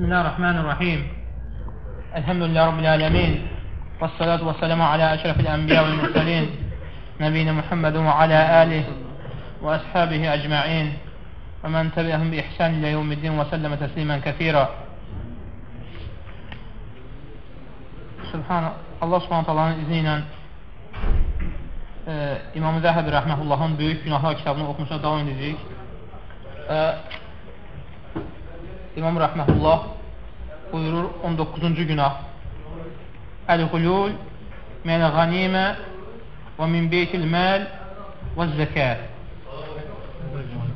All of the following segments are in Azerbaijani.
بسم الله الرحمن الرحيم الحمد لله رب العالمين والصلاة والسلام على أشرف الأنبياء والمرسلين نبينا محمد وعلى آله وأصحابه أجمعين ومن تبعهم بإحسان إلى يوم الدين وسلم تسليما كثيرا Subhan Allah Subhanahu taalanın izni ilə e, İmam Zəhəbi rəhməhullahın böyük günahlar kitabını oxumuşa davam edəcəyik. İmam rəhməhullah buyurur 19-cu günah. Əl-Hulul min qanimə və min beytil məl və zəkət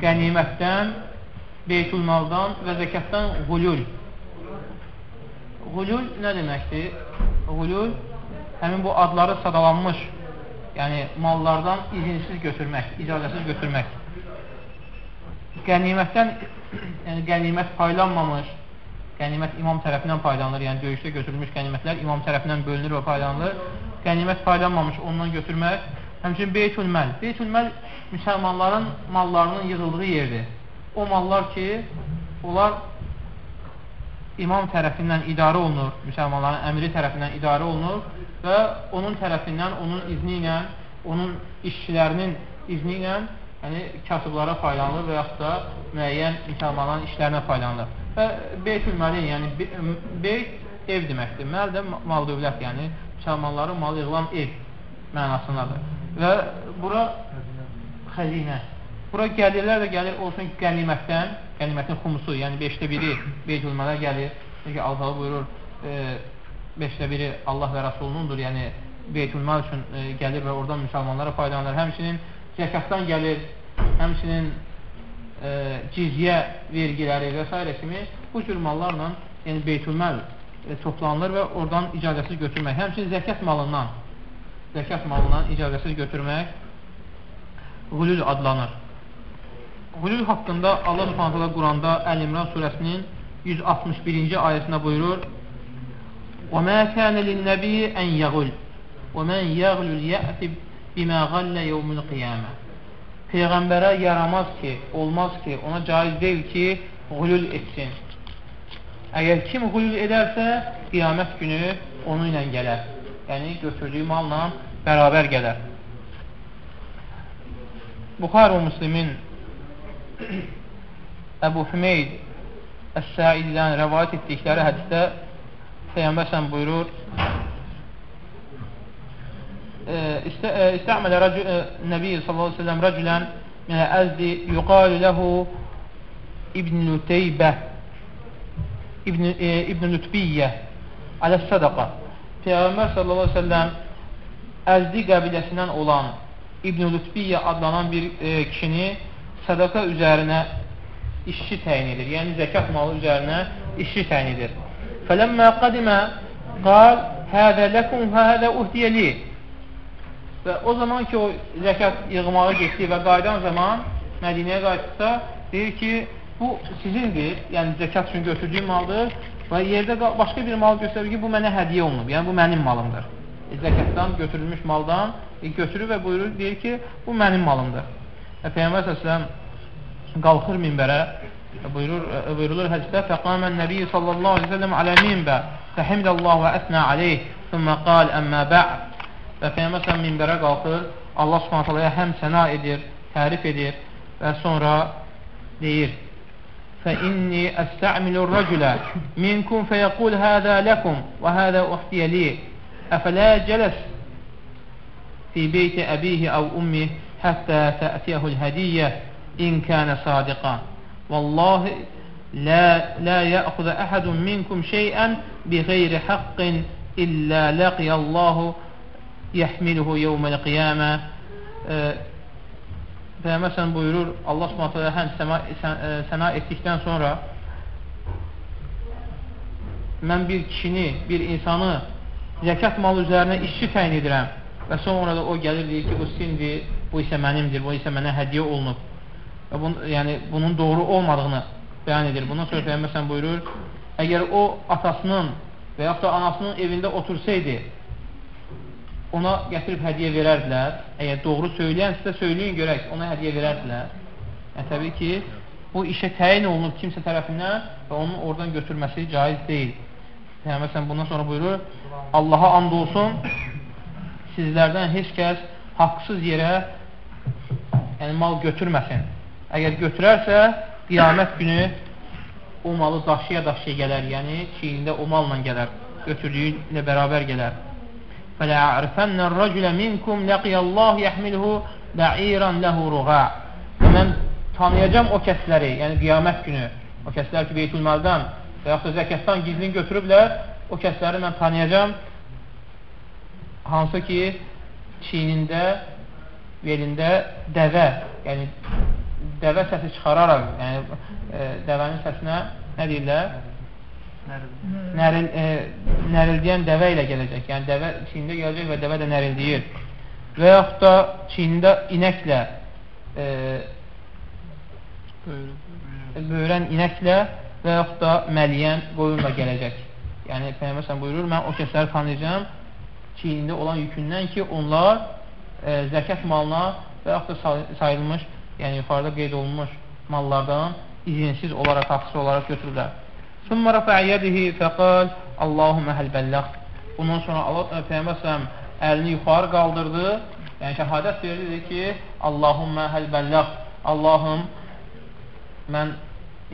qənimətdən, beytul maldan və zəkətdən hulul. Hulul nə deməkdir? Hulul həmin bu adları sadalanmış yəni mallardan izinsiz götürmək, icazəsiz götürmək. Qənimətdən yəni qənimət paylanmamış, qənimət imam tərəfindən paylanılır, yəni döyüşdə götürülmüş qənimətlər imam tərəfindən bölünür və paylanılır. Qənimət paylanmamış ondan götürmək, həmçinin beytül məl. Beytül məl müsəlmanların mallarının yığıldığı yerdir. O mallar ki, onlar imam tərəfindən idarə olunur, müsəlmanların əmri tərəfindən idarə olunur və onun tərəfindən, onun izni ilə, onun işçilərinin izni ilə yəni kasıblara faydalanır və yaxud da müəyyən müsəlmanların işlərinə faydalanır. Və beytül məlin, yəni beyt ev deməkdir. Məl də mal dövlət, yəni müsəlmanların malı yığılan ev mənasındadır. Və bura xəzinə. Bura gəlirlər də gəlir olsun qənimətdən, qənimətin xumusu, yəni 5də biri beytül mələ gəlir. Çünki Allah buyurur, 5də e, biri Allah və Rasulunundur, yəni beytül məl üçün e, gəlir və oradan müsəlmanlara faydalanır. Həmçinin zəkatdan gəlir, həmçinin e, cizyə vergiləri və s. kimi bu cür mallarla yəni beytülməl e, toplanılır və oradan icazəsiz götürmək. Həmçinin zəkat malından zəkat malından icazəsiz götürmək qulül adlanır. Qulül haqqında Allah subhanətələ Quranda Əl-İmran surəsinin 161-ci ayəsində buyurur وَمَا كَانَ لِلنَّبِيِّ أَنْ يَغُلْ وَمَنْ يَغْلُ الْيَأْتِ bimə qallə yevmül qiyamə Peyğəmbərə yaramaz ki, olmaz ki, ona caiz deyil ki, qulul etsin. Əgər kim qulul edərsə, qiyamət günü onu ilə gələr. Yəni, götürdüyü malla bərabər gələr. Buxar və Müslimin Əbu Hümeyd Əs-Saididən rəvayət etdikləri hədisdə Peyyambər sən buyurur استعمل رجل النبي صلى الله عليه وسلم رجلا من الأزد يقال له ابن لتيبة ابن, ابن Lütbiyyə alə sadaqa Peyğəmbər sallallahu aleyhi ve sellem Əzdi qəbiləsindən olan İbn Lütbiyyə adlanan bir e, kişini sədaka üzərinə işçi təyin edir. Yəni zəkat malı üzərinə işçi təyin edir. Fələmmə qadimə qal hədə ləkum hədə uhdiyəli Və o zaman ki, o zəkat yığmağa getdi və qaydan zaman Mədinəyə qayıtdıqda deyir ki, bu sizindir, yəni zəkat üçün götürdüyüm maldır və yerdə başqa bir mal göstərir ki, bu mənə hədiyə olunub, yəni bu mənim malımdır. E, zəkatdan götürülmüş maldan e, götürür və buyurur, deyir ki, bu mənim malımdır. Və Peyyəmbər səsləm qalxır minbərə buyurur, e, buyurulur hədisdə fəqamən nəbiyyə sallallahu aleyhi ve sellem alə minbə fəhimdəllahu və əsnə aleyh thumma qal əmmə bə'd və Peyyəməsən minbərə qalxır, Allah subhanətələyə həm səna edir, tərif edir və sonra deyir, فإني أستعمل الرجل منكم فيقول هذا لكم وهذا أحتي لي أفلا جلس في بيت أبيه أو أمه حتى تأتيه الهدية إن كان صادقا والله لا, لا يأخذ أحد منكم شيئا بغير حق إلا لقي الله yəhmiluhu yevməl qiyamə Peyğəmbər sən buyurur, Allah subhanətə həm səma, sən, ə, səna etdikdən sonra mən bir kişini, bir insanı zəkat malı üzərinə işçi təyin edirəm və sonra da o gəlir deyir ki, bu sindir, bu isə mənimdir, bu isə mənə hədiyə olunub və bun, yəni, bunun doğru olmadığını bəyan edir. Bundan sonra Peyğəmbər sən buyurur, əgər o atasının və yaxud da anasının evində otursaydı ona gətirib hədiyə verərdilər. Əgər doğru söyləyənsə söyləyin görək, ona hədiyə verərdilər. Yəni, təbii ki, bu işə təyin olunub kimsə tərəfindən və onun oradan götürməsi caiz deyil. Peyğəmbər sən bundan sonra buyurur, Allaha and olsun, sizlərdən heç kəs haqsız yerə yəni mal götürməsin. Əgər götürərsə, qiyamət günü o malı daşıya-daşıya gələr, yəni çiynində o malla gələr, götürdüyü ilə bərabər gələr. فَلَعَرْفَنَّ الرَّجُلَ مِنْكُمْ لَقِيَ اللّٰهِ يَحْمِلْهُ بَعِيرًا لَهُ رُغَى Mən tanıyacam o kəsləri, yəni qiyamət günü, o kəslər ki, Beytülmaldan və yaxud da zəkətdən gizlin götürüblər, o kəsləri mən tanıyacam, hansı ki, çiynində, belində dəvə, yəni dəvə səsi çıxararaq, yəni e, dəvənin səsinə nə deyirlər? Nəril, e, nərildiyən dəvə ilə gələcək. Yəni dəvə çiyində gələcək və dəvə də nərildiyir. Və yaxud da çiyində inəklə e, böyrən inəklə və yaxud da məliyən qoyunla gələcək. Yəni Peyğəmbər buyurur, mən o kəsləri tanıyacağam çiyində olan yükündən ki, onlar e, zəkat malına və yaxud da sayılmış, yəni yuxarıda qeyd olunmuş mallardan izinsiz olaraq, haqsız olaraq götürürlər. Sümmə rəfə yədihi fəqal Allahumə həl bəlləq. Bundan sonra Allah e, Peyğəmbər əlini yuxarı qaldırdı. Yəni şəhadət verirdi ki, Allahumə həl bəlləq. Allahım mən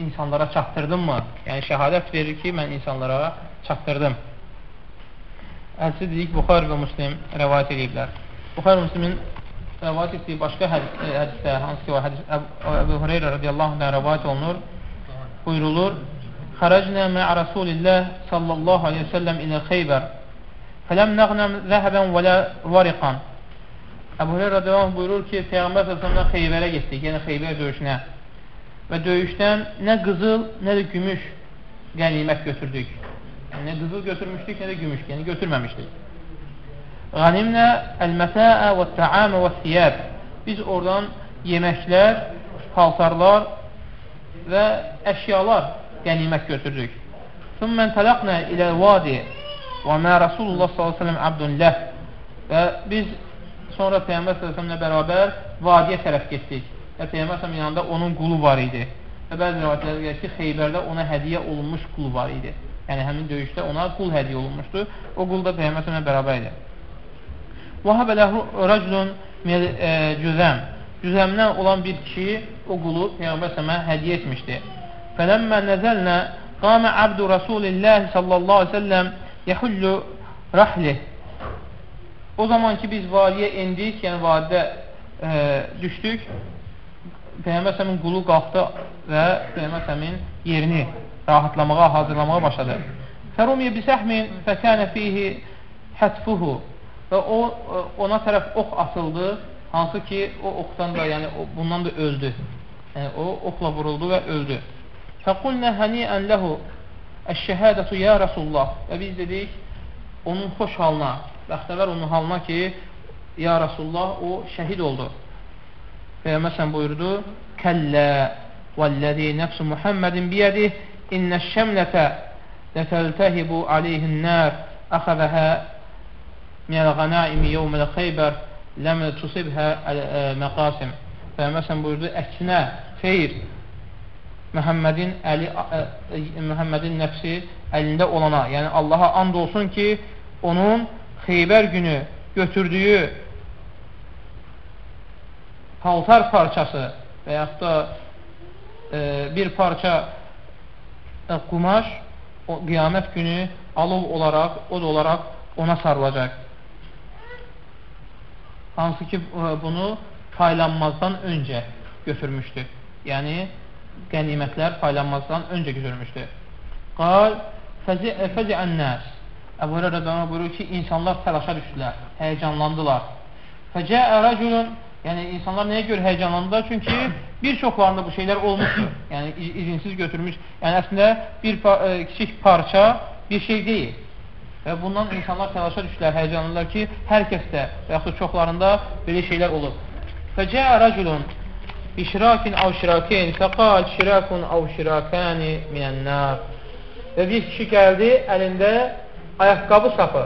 insanlara çatdırdım mı? Yəni şəhadət verir ki, mən insanlara çatdırdım. Əlçi dedik, Buxar və Müslim rəvayət ediblər. Buxar Müslimin rəvayət etdiyi başqa hədis, e, hədislər, hansı ki, o hədis Əbu Hüreyrə radiyallahu anh rəvayət olunur, buyurulur, Xərəcnə mə'a Rasulillah sallallahu aleyhi ve sellem ilə Xeybər fələm nəğnəm zəhəbən və lə variqan Əbu Hüreyrə radiyallahu buyurur ki, Peyğəmbər sallallahu Xeybərə getdik, yəni Xeybər döyüşünə və döyüşdən nə qızıl, nə də gümüş qənimət götürdük. Yəni, nə qızıl götürmüşdük, nə də gümüş, yəni götürməmişdik. Qanimnə əl-məsəə və təamə və siyəb. Biz oradan yeməklər, paltarlar və əşyalar qənimət götürdük. Sümmən tələqnə ilə vadi və mə Rasulullah s.ə.v abdun ləh və biz sonra Peyyəmbər s.ə.v bərabər vadiyə tərəf getdik və Peyyəmbər s.ə.v yanında onun qulu var idi və bəzi rivayətlərdə gəlir ki, Xeybərdə ona hədiyə olunmuş qulu var idi. Yəni həmin döyüşdə ona qul hədiyə olunmuşdu. O qul da Peyyəmbər s.ə.v bərabər idi. Vahəbə ləhu rəculun cüzəm. Cüzəmdən olan bir kişi o qulu Peyğəmbər sələmə hədiyyə etmişdi. Fələmmə nəzəlnə qamə abdu Rasulillah sallallahu aleyhi ve sellem yəhullu rahlih. O zaman ki biz vadiyə endik, yəni vadidə e, düşdük, Peyğəmbər sələmin qulu qalxdı və Peyğəmbər sələmin yerini rahatlamağa, hazırlamağa başladı. Fərumiyə bisəhmin fəkənə fihi hətfuhu və o ona tərəf ox atıldı, hansı ki o oxdan da, yəni bundan da öldü. Yəni o oxla vuruldu və öldü. Fəqulnə həniən ləhu əş-şəhədətu ya Rasulullah və biz dedik onun xoş halına, bəxtəvər onun halına ki, ya Rasulullah o şəhid oldu. Peyğəmbər sən buyurdu: "Kəllə vəllazi nəfsu Muhammedin biyədih innəş-şəmlətə lətəltəhibu aleyhin-nar əxəzəhə minəl qənaimi yevməl xeybər ləm tusibhə məqasim Peyğəmbər buyurdu, əksinə, xeyr, Məhəmmədin əli, ə, Məhəmmədin nəfsi əlində olana, yəni Allaha and olsun ki, onun xeybər günü götürdüyü paltar parçası və yaxud da e, bir parça e, qumaş o, qiyamət günü alov olaraq, od olaraq ona sarılacaq hansı ki bunu paylanmazdan öncə götürmüşdü. Yəni, qənimətlər paylanmazdan öncə götürmüşdü. Qal, fəzi'ən nəs. Əbu Hürə rədəmə buyurur ki, insanlar təlaşa düşdülər, həyəcanlandılar. Fəcəə rəculun, yəni insanlar nəyə görə həyəcanlandılar? Çünki bir çoxlarında bu şeylər olmuşdur. Yəni izinsiz götürmüş. Yəni əslində bir e, kiçik parça bir şey deyil. Və bundan insanlar təlaşa düşdülər, həyəcanlılar ki, hər kəsdə və yaxud çoxlarında belə şeylər olub. Fəcəə rəculun işrakin av şirakin fəqal şirakun av şirakani minənnar Və bir kişi gəldi, əlində ayaqqabı sapı,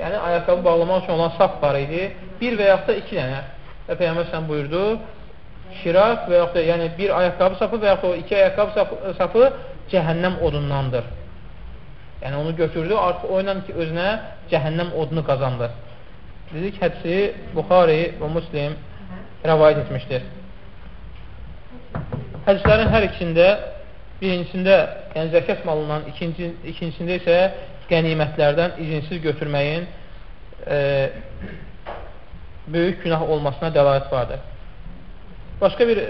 yəni ayaqqabı bağlamaq üçün olan sap var idi, bir və yaxud da iki dənə. Və Peyyəmbər sən buyurdu, şiraf və yaxud da yəni bir ayaqqabı sapı və yaxud da o iki ayaqqabı sapı, sapı cəhənnəm odundandır. Yəni onu götürdü, artıq o ilə ki, özünə cəhənnəm odunu qazandı. Dedik, hədsi Buxari və Muslim rəvayət etmişdir. Hədislərin hər ikisində birincisində yəni zəkat malından, ikinci, ikincisində isə qənimətlərdən izinsiz götürməyin e, böyük günah olmasına dəlalət vardır. Başqa bir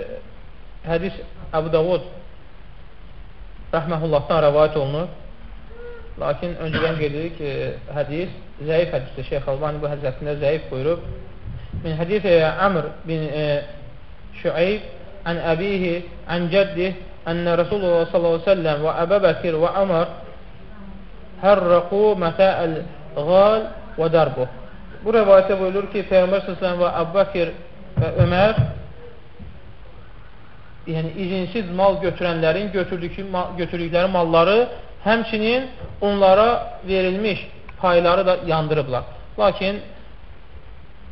hədis Əbu Davud rəhməhullahdan rəvayət olunur. Lakin öncədən qeyd ki, hədis zəif hədisdir. Şeyx Albani bu hədis zəif buyurub. Min hədis Əmr bin e, Şüeyb ən əbihi ən cəddih ənə Rasulullah sallallahu aleyhi ve sellem və Əbə Bəkir və Əmr hərrəqu mətəəl qal və darbuh. Bu rəvayətdə buyurur ki, Peyğəmbər s.ə.v və Əbbəkir və Ömər yəni izinsiz mal götürənlərin götürdükləri malları həmçinin onlara verilmiş payları da yandırıblar. Lakin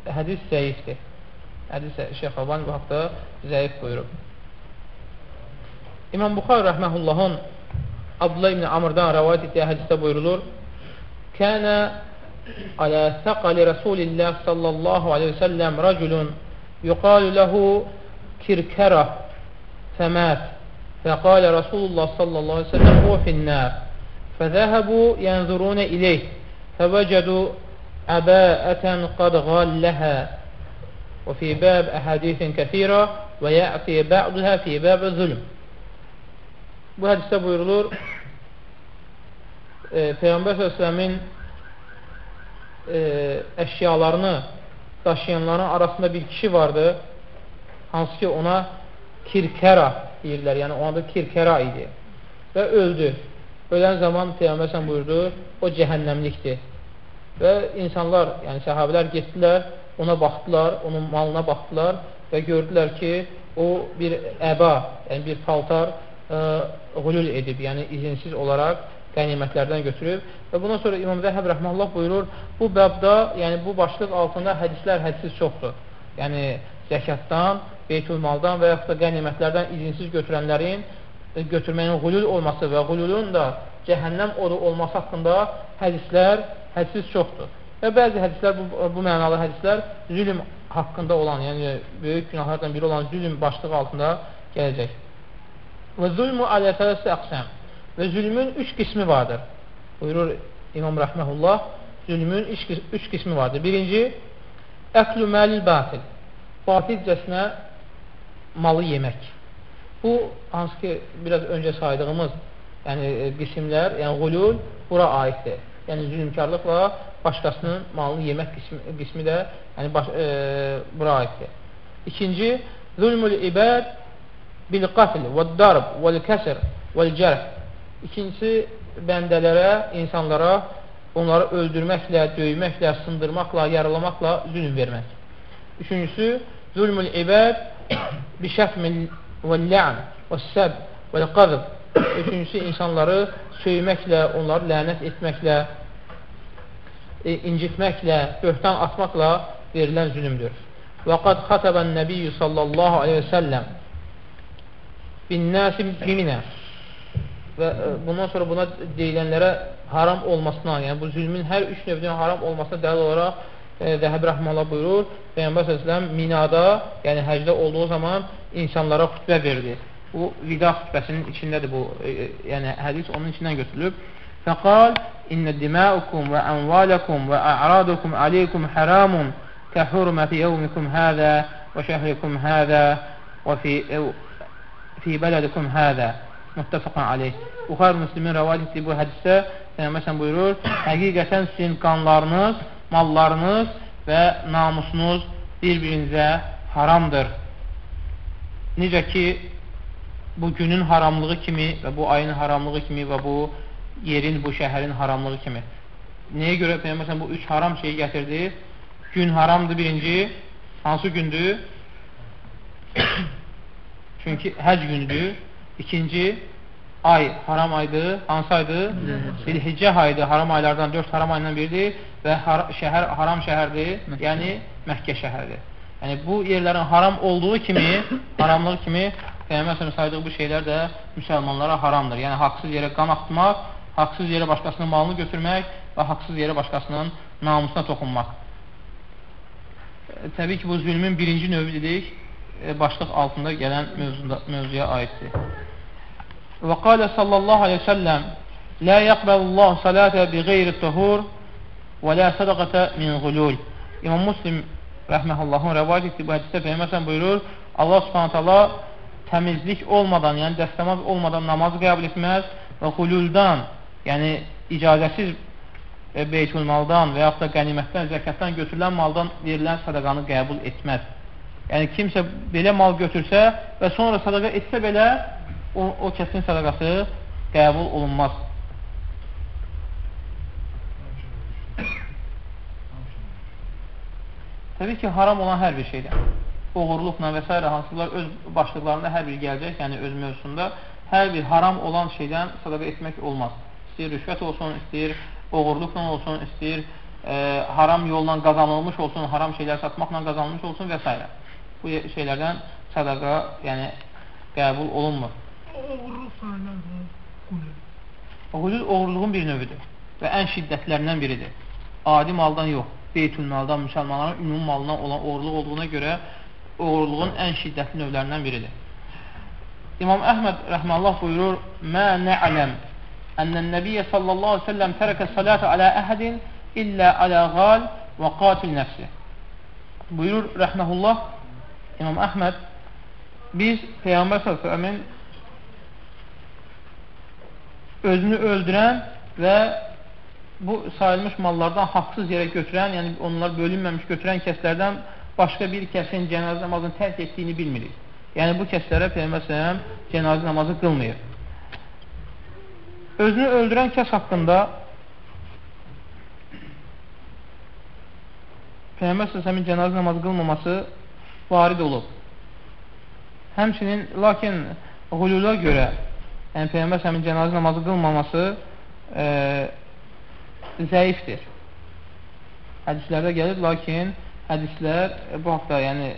hədis zəifdir. Hədis Şeyx Alban bu haqda zəif buyurub. İmam Buxar rəhməhullahın Abdullah ibn Amrdan rəvayət etdiyi hədisdə buyurulur Kənə alə səqali Rasulillah sallallahu aleyhi ve sellem rəculun yuqalu ləhu kirkərə fəmət الله صلى الله عليه وسلم هو في النار فذهبوا ينظرون إليه فوجدوا أباءة قد غلها وفي باب أحاديث كثيرة ويأتي بعضها في bab zulm. Bu hədisdə buyurulur, e, Peyğəmbər s.ə.v-in e, əşyalarını daşıyanların arasında bir kişi vardı, hansı ki ona kirkəra deyirlər, yəni ona da kirkəra idi və öldü. Ölən zaman Peyğəmbər buyurdu, o cəhənnəmlikdir. Və insanlar, yəni səhabələr getdilər, ona baxdılar, onun malına baxdılar və gördülər ki, o bir əba, yəni bir paltar ə, qulul edib, yəni izinsiz olaraq qənimətlərdən götürüb və bundan sonra İmam Zəhəb rəhməllah buyurur, bu bəbdə, yəni bu başlıq altında hədislər hədsiz çoxdur. Yəni zəkatdan, beytülmaldan və yaxud da qənimətlərdən izinsiz götürənlərin e, götürməyin qulul olması və qululun da cəhənnəm odu olması haqqında hədislər hədsiz çoxdur. Və bəzi hədislər, bu, bu mənalı hədislər zülm haqqında olan, yəni böyük günahlardan biri olan zülm başlığı altında gələcək. Və zulmü alətələsi əqsəm və zülmün üç qismi vardır. Buyurur İmam Rəhməhullah, zülmün üç, üç qismi vardır. Birinci, əqlü məlil batil, batilcəsinə malı yemək. Bu, hansı ki, biraz öncə saydığımız yəni, e, qismlər, yəni qulul bura aiddir. Yəni, zülmkarlıqla başqasının malını yemək qismi, qismi də yəni, baş, e, bura aiddir. İkinci, zulmül ibad bil qatl və darb və kəsir və cərh. İkincisi, bəndələrə, insanlara onları öldürməklə, döyməklə, sındırmaqla, yaralamaqla zülm vermək. Üçüncüsü, zulmül ibad bişətmin və lə'n və səb və qazıb. Üçüncüsü, insanları söyməklə, onları lənət etməklə, e, incitməklə, böhtan atmaqla verilən zülümdür. Və qad xatəbən nəbiyyü sallallahu aleyhi və səlləm binnəsi biminə və e, bundan sonra buna deyilənlərə haram olmasına, yəni bu zülmün hər üç növünün haram olmasına dəlil olaraq e, Zəhəb Rəhmələ buyurur, Peyyambər səsləm minada, yəni həcdə olduğu zaman insanlara xütbə verdi. Bu, vida xütbəsinin içindədir bu, e, e, yəni hədis onun içindən götürülüb. Fəqal, İnnə diməukum və ənvalakum və ə'radukum aleykum haramun kəhurməti yevmikum hədə və şəhrikum hədə və fi, e, fi bələdikum hədə müttəfəqən aleyh. Buxar Müslümin rəvad etdiyi bu hədisdə məsələn buyurur, həqiqətən sizin qanlarınız mallarınız və namusunuz bir-birinizə haramdır. Necə ki, bu günün haramlığı kimi və bu ayın haramlığı kimi və bu yerin, bu şəhərin haramlığı kimi. Nəyə görə Peyyəmbər bu üç haram şeyi gətirdi? Gün haramdır birinci. Hansı gündür? Çünki həc gündür. İkinci, ay haram aydı. Hansı aydı? Zilhiccə aydı. Haram aylardan, dörd haram ayından biridir və har şəhər haram şəhərdir, yəni Məkkə şəhəridir. Yəni, bu yerlərin haram olduğu kimi, haramlığı kimi, Peyğəmbər saydığı bu şeylər də müsəlmanlara haramdır. Yəni, haqsız yerə qan axtmaq, haqsız yerə başqasının malını götürmək və haqsız yerə başqasının namusuna toxunmaq. Təbii ki, bu zülmün birinci növü dedik, e, başlıq altında gələn mövzuda, mövzuya aiddir. Və qalə sallallahu aleyhi səlləm Lə yəqbəlullahu salətə bi qeyri tuhur və lə sədaqətə min qulul İmam Muslim rəhməhullahın rəvayət etdiyi bu hədisdə Peyyəməsən buyurur Allah subhanət hala təmizlik olmadan, yəni dəstəmaz olmadan namaz qəbul etməz və xululdan, yəni icazəsiz e, beytülmaldan və yaxud da qənimətdən, zəkətdən götürülən maldan verilən sadaqanı qəbul etməz. Yəni kimsə belə mal götürsə və sonra sadaqa etsə belə o, o kəsin sadaqası qəbul olunmaz. Təbii ki, haram olan hər bir şeydən. Oğurluqla və s. hansılar öz başlıqlarında hər bir gələcək, yəni öz mövzusunda hər bir haram olan şeydən sadaqa etmək olmaz. İstəyir rüşvət olsun, istəyir oğurluqla olsun, istəyir e, haram yolla qazanılmış olsun, haram şeylər satmaqla qazanılmış olsun və s. Bu şeylərdən sadaqa yəni, qəbul olunmur. Oğurluq sayılır. Qulul oğurluğun bir növüdür və ən şiddətlərindən biridir. Adi maldan yox, beytülmaldan, müsəlmanların ümumi malından olan oğurluq olduğuna görə oğurluğun ən şiddətli növlərindən biridir. İmam Əhməd rəhməllah buyurur: "Mə nə'ləm ənnən nəbiyyə sallallahu əleyhi və səlləm tərəkə salatu alə əhədin illə alə qal və qatil nəfsi." Buyurur rəhməhullah İmam Əhməd biz Peyğəmbər sallallahu özünü öldürən və bu sayılmış mallardan haqsız yerə götürən, yəni onlar bölünməmiş götürən kəslərdən başqa bir kəsin cənazə namazını tərk etdiyini bilmirik. Yəni bu kəslərə Peyğəmbər sallallahu cənazə namazı qılmayır. Özünü öldürən kəs haqqında Peyğəmbər sallallahu cənazə namazı qılmaması varid olub. Həmçinin, lakin hulula görə, yəni Peyğəmbər sallallahu cənazə namazı qılmaması e, zəifdir. Hədislərdə gəlir, lakin hədislər bu haqda yəni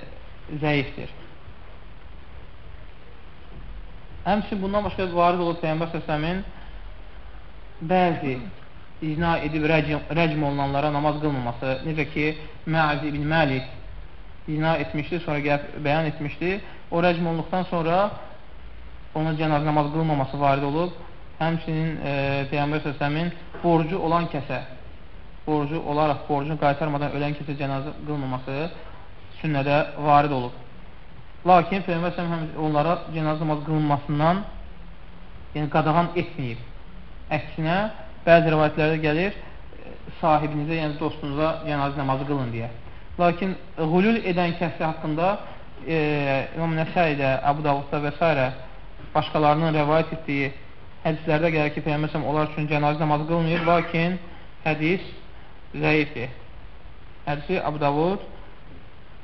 zəifdir. Həmçin bundan başqa varid olub Peyyambər səsəmin bəzi icna edib rəcm, rəcm olunanlara namaz qılmaması, necə ki, Məaz ibn Məlik icna etmişdi, sonra gəlib bəyan etmişdi. O rəcm olunduqdan sonra ona cənazə namaz qılmaması varid olub. Həmçinin e, Peyyambər səsəmin borcu olan kəsə, borcu olaraq borcunu qaytarmadan ölən kəsə cənazə qılmaması sünnədə varid olub. Lakin Peyğəmbər həm onlara cənazə namazı qılınmasından yəni qadağan etməyib. Əksinə, bəzi rivayətlərdə gəlir, sahibinizə, yəni dostunuza cənazə namazı qılın deyə. Lakin hulul edən kəsi haqqında e, İmam Nəsəidə, Əbu Davudda və s. başqalarının rəvayət etdiyi hədislərdə gəlir ki, Peyğəmbər onlar üçün cənazə namazı qılmıyor, lakin hədis zəifdir. Hədisi Əbu Davud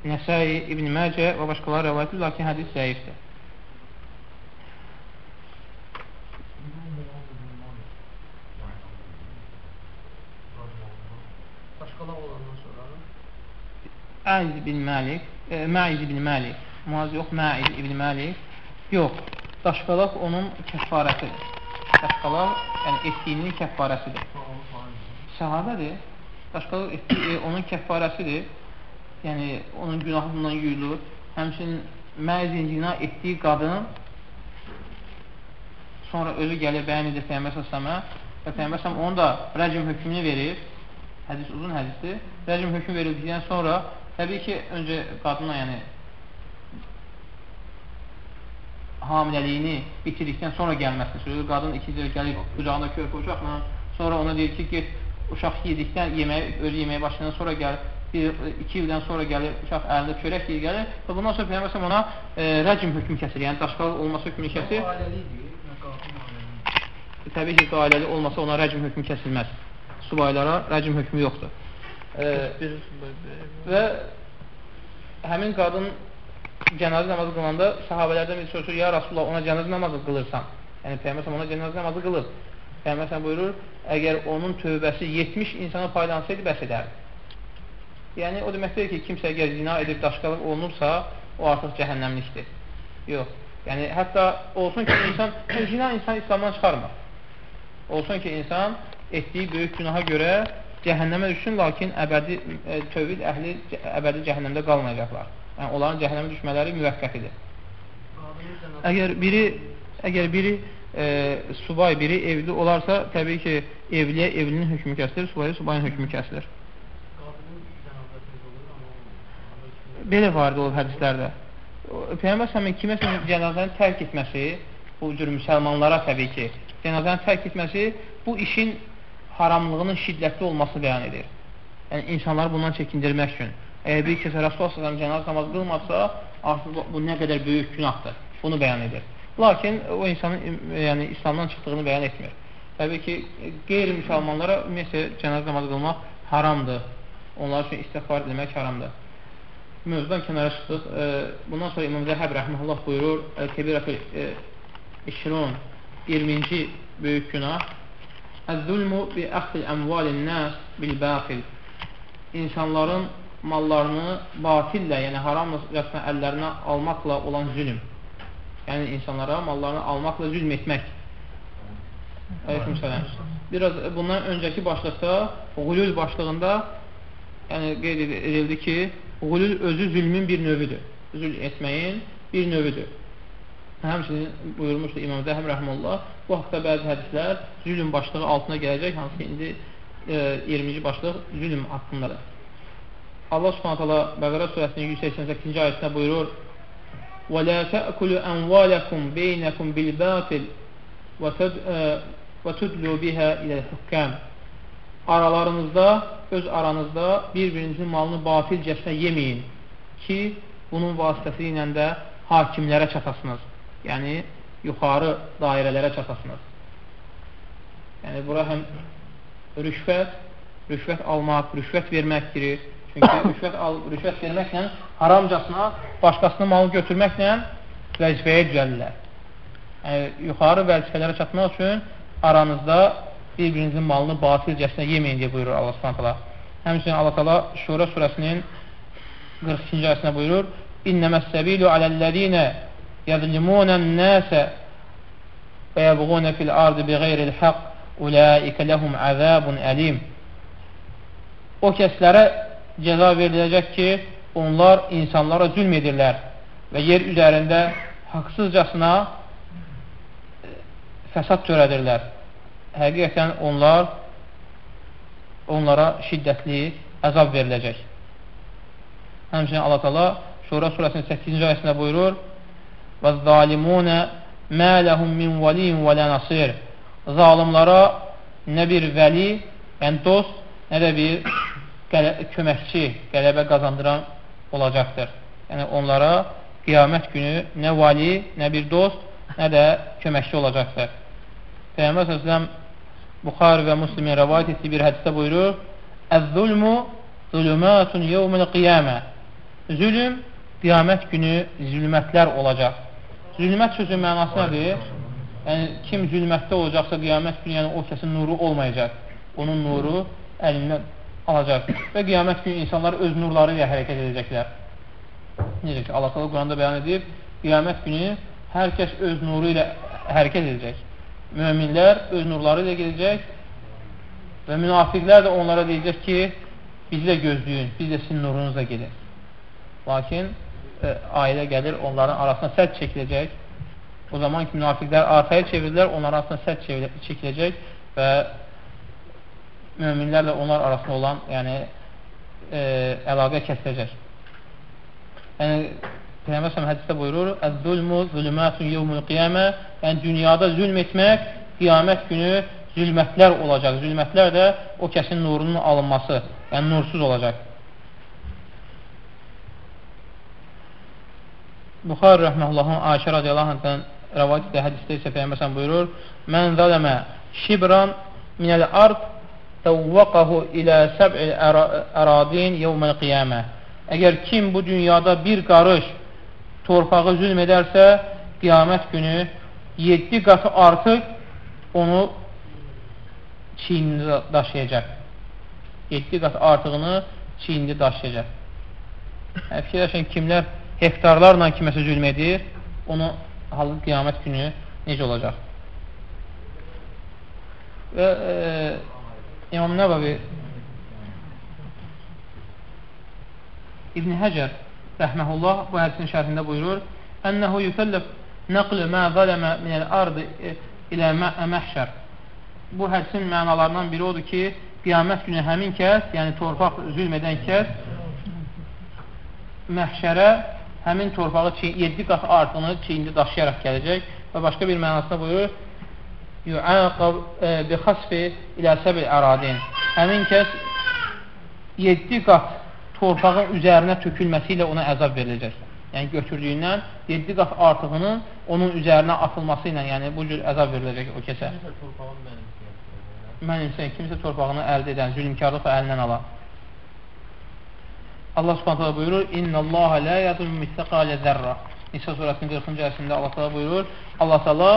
Nəsai, İbn Məcə və başqaları rəvayətdir, lakin hədis zəifdir. Başqalar olandan sonra Əiz ibn Məlik, e, Məiz ibn Məlik, Muaz yox, Məiz ibn Məlik, yox, daşqalaq onun kəffarəsidir. Daşqalaq, yəni etdiyinin kəffarəsidir. Səhabədir, daşqalaq etdiyi e, onun kəffarəsidir yəni onun günahından yuyulur. Həmçinin məzin zina etdiyi qadın sonra özü gəlir bəyan edir Peyyəmbər səsəmə və Peyyəmbər səsəm onu da rəcim hökmünü verir. Hədis uzun hədisdir. Rəcim hökmü verildikdən sonra təbii ki, öncə qadına yəni hamiləliyini bitirdikdən sonra gəlməsini söylüyor. Qadın ikinci gəlir qucağında körpə uşaqla sonra ona deyir ki, get uşaq yedikdən yeməyə, özü yeməyə başlayan sonra gəlir bir, iki ildən sonra gəlir, uşaq əlində çörək yeyir gəlir və bundan sonra Peyyəməsəm ona e, rəcim hökmü kəsir, yəni daşqalıq olması hökmünü kəsir. Təbii ki, ailəli olmasa ona rəcim hökmü kəsilməz. Subaylara rəcim hökmü yoxdur. E, və həmin qadın cənazə namazı qılanda sahabələrdən bir soruşur, ya Rasulullah ona cənazə namazı qılırsan. Yəni Peyyəməsəm ona cənazə namazı qılır. Peyyəməsəm buyurur, əgər onun tövbəsi 70 insana faydansaydı bəs edərdi. Yəni, o demək deyil ki, kimsə əgər zina edib daşqalıq olunursa, o artıq cəhənnəmlikdir. Yox. Yəni, hətta olsun ki, insan, zina insan İslamdan çıxarmır. Olsun ki, insan etdiyi böyük günaha görə cəhənnəmə düşsün, lakin əbədi e, tövhid əhli əbədi cəhənnəmdə qalmayacaqlar. Yəni, onların cəhənnəmə düşmələri müvəqqətidir. Əgər biri, əgər biri e, subay, biri evli olarsa, təbii ki, evliyə evlinin hökmü kəsilir, subaya subayın hökmü kəsilir. Belə varid olub hədislərdə. Peyğəmbər səmin kiməsə cənazəni tərk etməsi, bu cür müsəlmanlara təbii ki, cənazəni tərk etməsi bu işin haramlığının şiddətli olması bəyan edir. Yəni, insanları bundan çəkindirmək üçün. Əgər bir kəsə Rasulullah s.ə.v cənazə namaz qılmazsa, artıq bu nə qədər böyük günahdır. Bunu bəyan edir. Lakin o insanın yəni, İslamdan çıxdığını bəyan etmir. Təbii ki, qeyri-müsəlmanlara ümumiyyətlə cənazə namaz qılmaq haramdır. Onlar üçün istiğfar etmək haramdır mövzudan kənara çıxdıq. E, bundan sonra İmam Zəhəb rəhməhullah buyurur, Kebirətül e, İşrun 20-ci böyük günah Əz-zulmu bi əxsil əmvalin nəs bil-bəxil İnsanların mallarını batillə, yəni haramlıqla əllərinə almaqla olan zülm. Yəni insanlara mallarını almaqla zülm etmək. Aleyküm sələm. Biraz bundan öncəki başlıqda, qulul başlığında yəni qeyd edildi ki, Qulul özü zülmün bir növüdür. Zülm etməyin bir növüdür. Həmçinin buyurmuşdu İmam Zəhəm Rəhməllah, bu haqda bəzi hədislər zülm başlığı altına gələcək, hansı indi e, 20-ci başlıq zülm haqqındadır. Allah subhanət hala Bəqərə surəsinin 188-ci ayətində buyurur وَلَا تَأْكُلُ أَنْوَالَكُمْ بَيْنَكُمْ بِالْبَاطِلِ وَتُدْلُوا بِهَا إِلَى الْحُكَّامِ aralarınızda, öz aranızda bir-birinizin malını batilcəsinə yeməyin ki, bunun vasitəsi ilə də hakimlərə çatasınız. Yəni, yuxarı dairələrə çatasınız. Yəni, bura həm rüşvət, rüşvət almaq, rüşvət vermək girir. Çünki rüşvət, al, rüşvət verməklə haramcasına başqasının malını götürməklə vəzifəyə düzəlirlər. Yəni, yuxarı vəzifələrə çatmaq üçün aranızda bir-birinizin malını batilcəsinə yeməyin deyə buyurur Allah subhanətələ. Həmçinin Allah təala Şura surəsinin 42-ci ayəsində buyurur: "İnnəməs-səbilu aləl-ləzīnə yəzlimunən-nəsə və yəbğuna fil-ardı biğeyril haqq ulaika lehum azabun alim." O kəslərə cəza veriləcək ki, onlar insanlara zülm edirlər və yer üzərində haqsızcasına fəsad törədirlər həqiqətən onlar onlara şiddətli əzab veriləcək. Həmçinin Allah Taala Şura surəsinin 8-ci ayəsində buyurur: "Və zalimunə mə ləhum min valiyin və la nasir." Zalimlara nə bir vəli, yəni dost, nə də bir qələ köməkçi, qələbə qazandıran olacaqdır. Yəni onlara qiyamət günü nə vali, nə bir dost, nə də köməkçi olacaqdır. Peyğəmbər sallallahu Buxari və Müslimin rəvayət etdiyi bir hədisdə buyurur: "Əz-zulmu zulumatun yawmul qiyamə." Zülm qiyamət günü zülmətlər olacaq. Zülmət sözünün mənası nədir? Yəni kim zülmətdə olacaqsa qiyamət günü, yəni o kəsin nuru olmayacaq. Onun nuru əlindən alacaq və qiyamət günü insanlar öz nurları ilə hərəkət edəcəklər. Necə ki, Allah Taala Quranda bəyan edib, qiyamət günü hər kəs öz nuru ilə hərəkət edəcək möminlər öz nurları ilə gedəcək və münafiqlər də onlara deyəcək ki, bizi də gözləyin, biz də sizin nurunuzla gedək. Lakin e, ailə gəlir, onların arasına sərt çəkiləcək. O zaman ki, münafiqlər arxaya çevirilər, onların arasına sərt çəkiləcək və möminlərlə onlar arasında olan yəni, e, əlaqə kəsiləcək. Yəni, Peyğəmbər səhəm hədisdə buyurur, Əz-zulmu zülmətun yevmul qiyamə Yəni, dünyada zülm etmək qiyamət günü zülmətlər olacaq. Zülmətlər də o kəsin nurunun alınması, yəni nursuz olacaq. Buxar rəhməhullahın Ayşə radiyallahu anhdan rəvayət edə hədisdə isə Peyğəmbər buyurur: "Mən zələmə şibran minəl ard təvvaqahu ilə səb'il əradin yevməl qiyamə." Əgər kim bu dünyada bir qarış torpağı zülm edərsə, qiyamət günü 7 qatı artıq onu çiynində daşıyacaq. 7 qat artığını çiyindi daşıyacaq. Yəni, fikirləşin, kimlər hektarlarla kiməsə zülm edir, onu halı qiyamət günü necə olacaq? Və e, İmam Nəbəvi İbn Həcər rəhməhullah bu hədisin şərhində buyurur Ənəhu yükəlləf nəql mə zələmə minəl ardı ilə məhşər Bu hədisin mənalarından biri odur ki, qiyamət günü həmin kəs, yəni torpaq zülm edən kəs məhşərə həmin torpağı 7 qat artığını çiyində daşıyaraq gələcək və başqa bir mənasında buyurur yu'aqab e, bi xasfi ilə səbil əradin həmin kəs 7 qat torpağın üzərinə tökülməsi ilə ona əzab veriləcək. Yəni götürdüyündən 7 qat artığının onun üzərinə atılması ilə, yəni bu cür əzab veriləcək o kəsə. Mənimsə kimsə torpağını əldə edən, zülmkarlıqla əlindən alan. Allah Subhanahu buyurur: "İnnallaha la yuzlimu misqala zərra." Nisa surəsinin 40-cı ayəsində Allah Taala buyurur: Allah Taala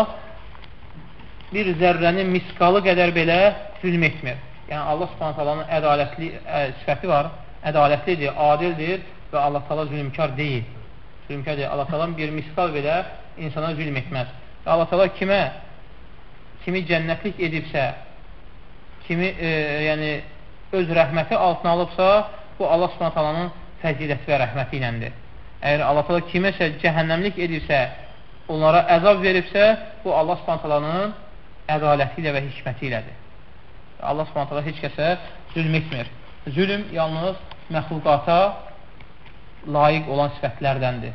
bir zərrənin miskalı qədər belə zülm etmir. Yəni Allah Subhanahu taalanın ədalətli ə, sifəti var, ədalətlidir, adildir və Allah taala zülmkar deyil. Zülmkar deyil. Allah taala bir miskal belə insana zülm etməz. Və Allah taala kimə kimi cənnətlik edibsə, kimi e, yəni öz rəhməti altına alıbsa, bu Allah taalanın fəziləti və rəhməti iləndir. Əgər Allah kiməsə cəhənnəmlik edirsə, onlara əzab veribsə, bu Allah taalanın ədaləti ilə və hikməti ilədir. Allah subhanətələ heç kəsə zülm etmir. Zülm yalnız məxluqata layiq olan sifətlərdəndir.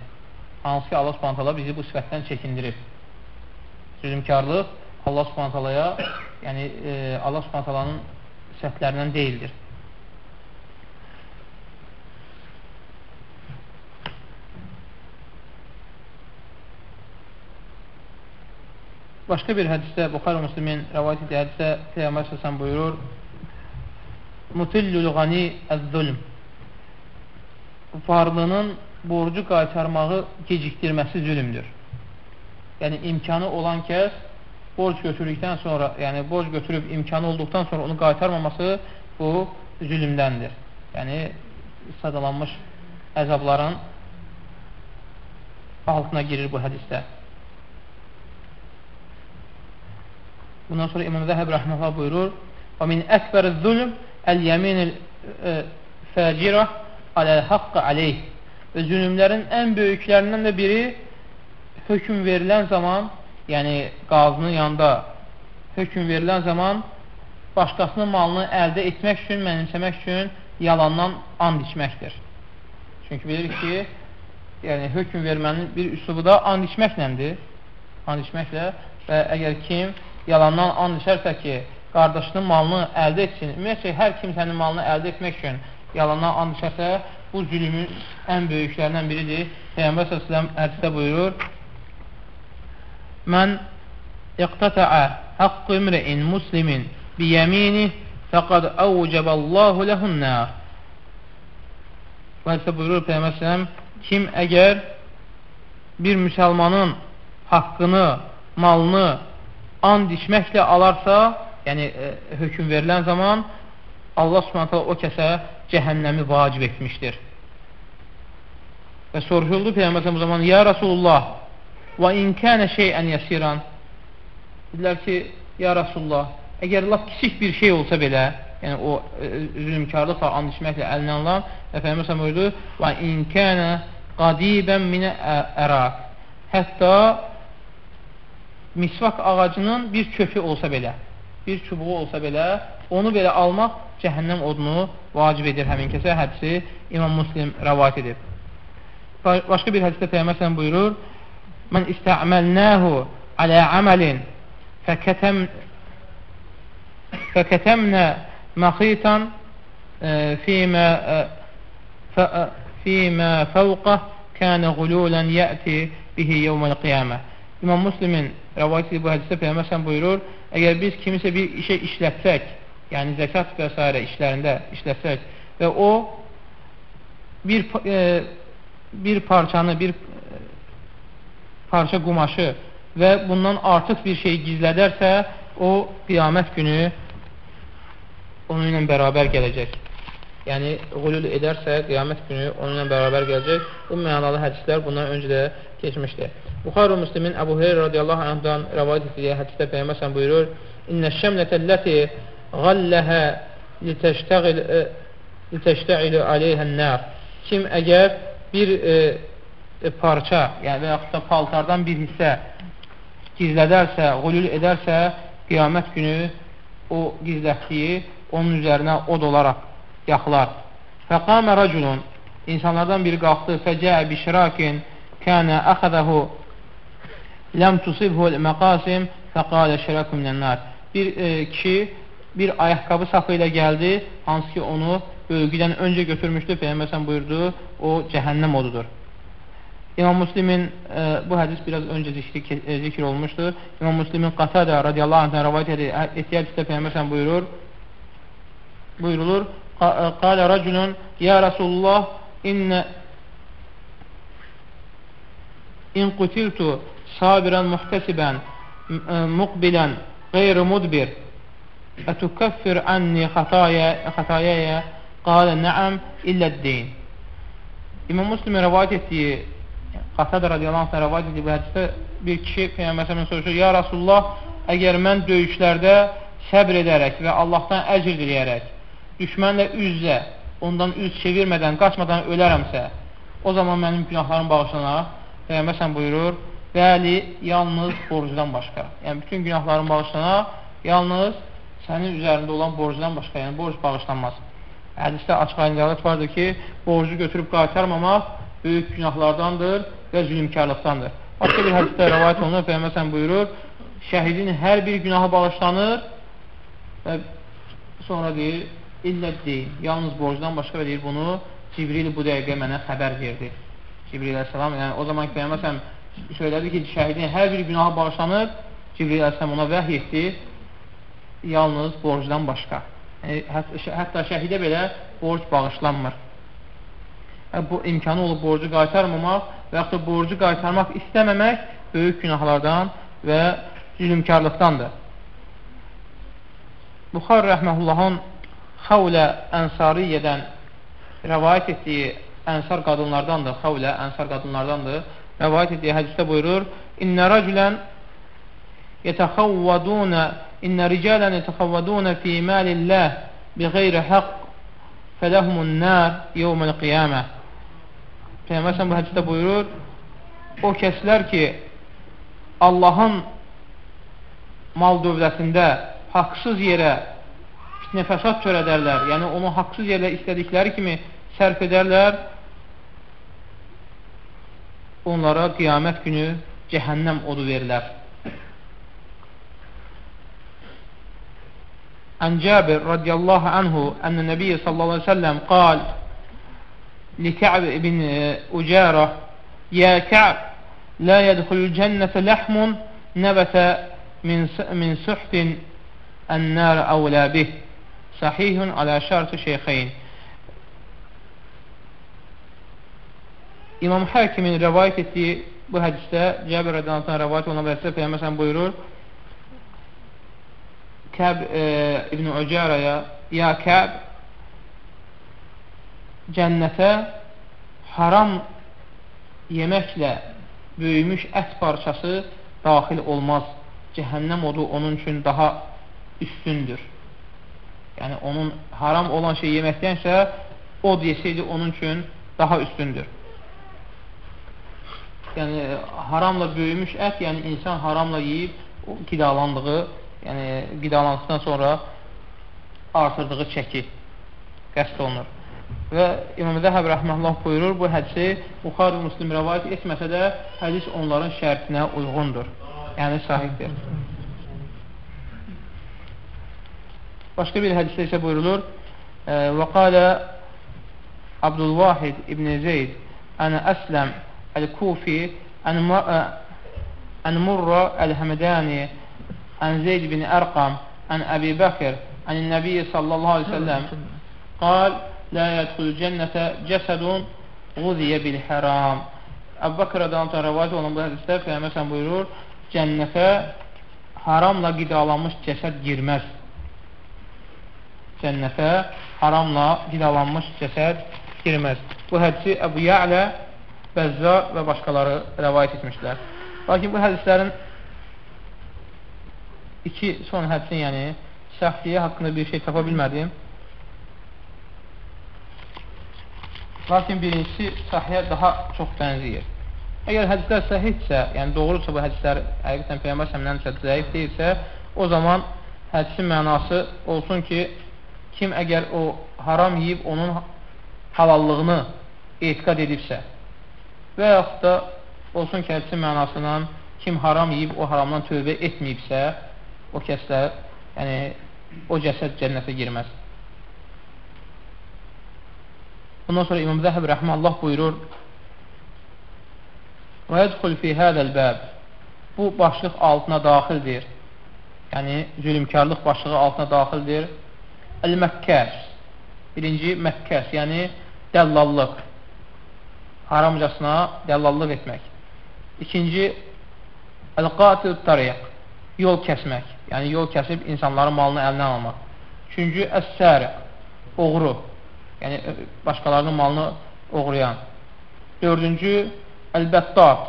Hansı ki, Allah subhanətələ bizi bu sifətdən çəkindirir. Zülmkarlıq Allah subhanətəlaya, yəni e, Allah subhanətəlanın sifətlərindən deyildir. Başqa bir hədisdə Buxar Müslimin rəvayət etdiyi hədisdə Peyğəmbər səsən buyurur Mutillül qani əz-zulm Varlının borcu qaytarmağı gecikdirməsi zülümdür. Yəni, imkanı olan kəs borc götürdükdən sonra, yəni borc götürüb imkanı olduqdan sonra onu qaytarmaması bu zülümdəndir. Yəni, sadalanmış əzabların altına girir bu hədisdə. Bundan sonra İmam Zəhəb rəhməhullah buyurur: "Və min əkbəriz zulm el-yeminul e, fəcirə aləl-haqq aleyh." Və zülmlərin ən böyüklərindən də biri hökm verilən zaman, yəni qazının yanında hökm verilən zaman başqasının malını əldə etmək üçün, mənimsəmək üçün yalandan and içməkdir. Çünki bilirik ki, yəni hökm vermənin bir üslubu da and içməklədir. And içməklə və əgər kim yalandan and içərsə ki, qardaşının malını əldə etsin, ümumiyyətlə, hər kimsənin malını əldə etmək üçün yalandan and içərsə, bu zülümün ən böyüklərindən biridir. Peyyambər s.ə.v hədisdə buyurur, Mən iqtətəə haqqı imri'in muslimin biyəmini fəqad əvcəbəllahu ləhun nər. Bu hədisdə buyurur Peyyambər s.ə.v kim əgər bir müsəlmanın haqqını, malını and içməklə alarsa, yəni e, hökm verilən zaman Allah Subhanahu o kəsə cəhənnəmi vacib etmişdir. Və soruşuldu Peyğəmbər bu zaman: "Ya Rasulullah, və in kana şey'an yasiran?" Dedilər ki, "Ya Rasulullah, əgər lap kiçik bir şey olsa belə, yəni o e, zülmkarlıqla and içməklə əlinə alınan, Peyğəmbər buyurdu: "Və in kana qadiban min ərak." Hətta misvak ağacının bir kökü olsa belə, bir çubuğu olsa belə, onu belə almaq cəhənnəm odunu vacib edir həmin kəsə. Hədisi İmam Muslim rəvayət edir. Başqa bir hədisdə Peyğəmbər buyurur: "Mən istəməlnəhu alə amalin fəkətəm fəkətəmnə məxitan fīmə fīmə fəvqə kənə qululan yəti bihi yevməl qiyamə." İmam Müslimin rəvayət bu hədisdə Peyğəmbər buyurur, əgər biz kimisə bir işə işlətsək, yəni zəkat və s. işlərində işlətsək və o bir e, bir parçanı, bir e, parça qumaşı və bundan artıq bir şey gizlədərsə, o qiyamət günü onun ilə bərabər gələcək. yəni qulul edərsə, qiyamət günü onunla bərabər gələcək. Bu mənalı hədislər bundan öncə də keçmişdir. Buxarı Müslimin Əbu Heyr radiyallahu anhdan rəvayət etdiyi hədisdə Peyyəməsən buyurur, İnnə şəmlətəlləti qalləhə litəştə'ilu aleyhən nər. Kim əgər bir e, e, parça, yəni yaxud da paltardan bir hissə gizlədərsə, qulul edərsə, qiyamət günü o gizlətdiyi onun üzərinə od olaraq yaxılar. Fəqamə rəculun insanlardan biri qalxdı, fəcəə bişrakin kənə əxədəhu ləm tusibhu məqasim fəqalə şirəkum minənnar. Bir e, kişi bir ayaqqabı sapı ilə gəldi, hansı ki onu bölgüdən öncə götürmüşdü, Peyyəməsən buyurdu, o cəhənnəm odudur. İmam Müslimin e, bu hədis biraz öncə zikr, e, zikr olmuşdu. İmam Müslimin Qatada radiyallahu anhdən rəvayət etdiyi hədisdə Peyyəməsən buyurur, buyurulur, Qalə rəculun, Ya Rasulullah, innə in qutiltu sabirən muhtəsibən muqbilən qeyri mudbir ətukaffir anni xatayaya qalə nəəm illəd-din İmam Müslimin rəvayət etdiyi Qatada radiyallahu anh rəvayət etdiyi bu hədisdə bir kişi Peyyəməsəmin soruşur Ya Rasulullah, əgər mən döyüşlərdə səbr edərək və Allahdan əcr diləyərək düşmənlə üzlə, ondan üz çevirmədən, qaçmadan ölərəmsə, o zaman mənim günahlarım bağışlanar. Peyğəmbər buyurur, bəli, yalnız borcudan başqa. Yəni, bütün günahların bağışlanar, yalnız sənin üzərində olan borcudan başqa, yəni borc bağışlanmaz. Hədisdə açıq aydınlıq vardır ki, borcu götürüb qaytarmamaq böyük günahlardandır və zülümkarlıqdandır. Başqa bir hədisdə rəvayət olunur, Peyğəmbər buyurur, şəhidin hər bir günahı bağışlanır və sonra deyir, illə deyil, yalnız borcdan başqa deyir, bunu Cibril bu dəqiqə mənə xəbər verdi. Cibril əsəlam, yəni o zaman Peyyəməsəm söylədi ki, şəhidin hər bir günahı bağışlanır, Cibril əsəlam ona vəhy etdi, yalnız borcdan başqa. Yəni, hətta şəhidə belə borc bağışlanmır. Yəni, bu imkanı olub borcu qaytarmamaq və yaxud da borcu qaytarmaq istəməmək böyük günahlardan və zülümkarlıqdandır. Buxar rəhməhullahın Xavlə Ənsariyyədən rəvayət etdiyi ənsar qadınlardandır, Xavlə ənsar qadınlardandır. Rəvayət etdiyi hədisdə buyurur, İnnə rəculən yətəxavvadunə İnnə ricalən yətəxavvadunə fi məlilləh bi qeyri haqq fələhumun nər yevməl qiyamə Peyyəməsən bu hədisdə buyurur, o kəslər ki, Allahın mal dövlətində haqsız yerə fitnə fəsad törədərlər, yəni onu haqsız yerlə istədikləri kimi sərf edərlər, onlara qiyamət günü cəhənnəm odu verilər. عن جابر رضي الله عنه أن النبي صلى الله عليه وسلم قال لكعب بن أجارة يا كعب لا يدخل الجنة لحم نبت من من سحت النار أولى به صحيح على شرط شيخين İmam Həkimin rəvayət etdiyi bu hədisdə Cəbir rədanatan rəvayət olunan hədisdə Peyyəməsən buyurur Kəb e, İbn-i Öcərəyə Ya Kəb cənnətə haram yeməklə böyümüş ət parçası daxil olmaz. Cəhənnəm odu onun üçün daha üstündür. Yəni, onun haram olan şey yeməkdənsə, od yesəydi onun üçün daha üstündür. Yəni, haramla böyümüş ət, yəni insan haramla yeyib, o qidalandığı, yəni qidalandıqdan sonra artırdığı çəki qəst olunur. Və İmam Zəhəb rəhməhullah buyurur, bu hədisi Buxar Müslim rəvayət etməsə də hədis onların şərtinə uyğundur. Yəni sahibdir. Başqa bir hədisdə isə buyurulur Və qalə Abdülvahid ibn Zeyd Ənə Əsləm Əl-Kufi Ən Murra Əl-Həmədəni Ən Zeyd bin Ərqam Ən Əbi Bəkir Ən Nəbiyyə sallallahu aleyhi ve sellem Qal Lə yədxul cənnətə cəsədun Quziyə bil həram Əbu Bəkir adamdan rəvayət olan bu hədisdə Peyyəməsən buyurur Cənnətə haramla qidalanmış cəsəd girməz cənnətə haramla qidalanmış cəsəd girməz. Bu hədisi Əbu Ya'lə, Bəzzar və başqaları rəvayət etmişlər. Lakin bu hədislərin iki son hədisin, yəni səhvliyə haqqında bir şey tapa bilmədim. Lakin birincisi sahihə daha çox bənziyir. Əgər hədislər səhidsə, yəni doğrudursa bu hədislər həqiqətən Peyğəmbər səmlənsə zəif deyilsə, o zaman hədisin mənası olsun ki, kim əgər o haram yiyib onun halallığını etiqad edibsə və yaxud da olsun ki, hədisin mənasından kim haram yiyib o haramdan tövbə etməyibsə, o kəslər, yəni o cəsəd cənnətə girməz. Bundan sonra İmam Zəhəb rəhmə Allah buyurur, Və yədxul fi hədəl bəb Bu başlıq altına daxildir. Yəni, zülümkarlıq başlığı altına daxildir. Əl-Məkkəs Birinci Məkkəs, yəni dəllallıq. Haramcasına dəllallıq etmək. İkinci, Əl-Qatil tariq Yol kəsmək. Yəni, yol kəsib insanların malını əlinə almaq. Üçüncü, Əs-Səriq Oğru. Yəni, başqalarının malını oğrayan. Dördüncü, Əl-Bəttat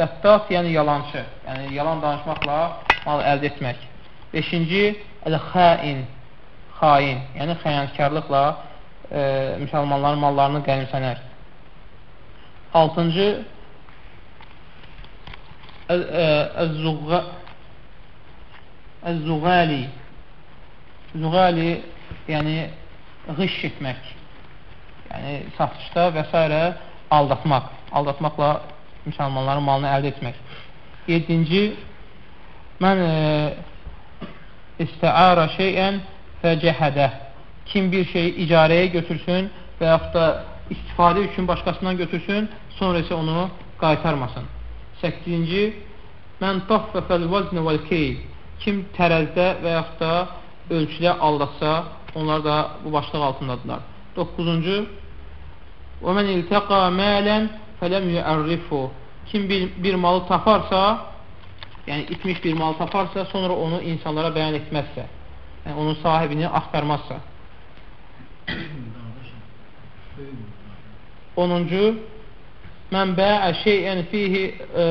Bəttat yəni yalançı, yəni yalan danışmaqla mal əldə etmək. Beşinci, əl-xain xain, yəni xəyankarlıqla e, müsəlmanların mallarını qənimsənər. Altıncı, əz-zuğali Zuğali, yəni qış etmək, yəni satışda və s. aldatmaq aldatmaqla müsəlmanların malını əldə etmək. 7-ci mən e, istəara şeyən fəcəhədə. Kim bir şeyi icarəyə götürsün və yaxud da istifadə üçün başqasından götürsün, sonra isə onu qaytarmasın. 8-ci mən taffəfəl vəznə vəl keyl kim tərəzdə və yaxud da ölçüdə aldatsa, onlar da bu başlıq altındadırlar. 9-cu və mən iltəqa mələn fələm yüərrifu kim bir, bir malı taparsa yəni itmiş bir malı taparsa sonra onu insanlara bəyan etməzsə yəni onun sahibini axtarmazsa 10-cu mən bəə şeyən fihi ə,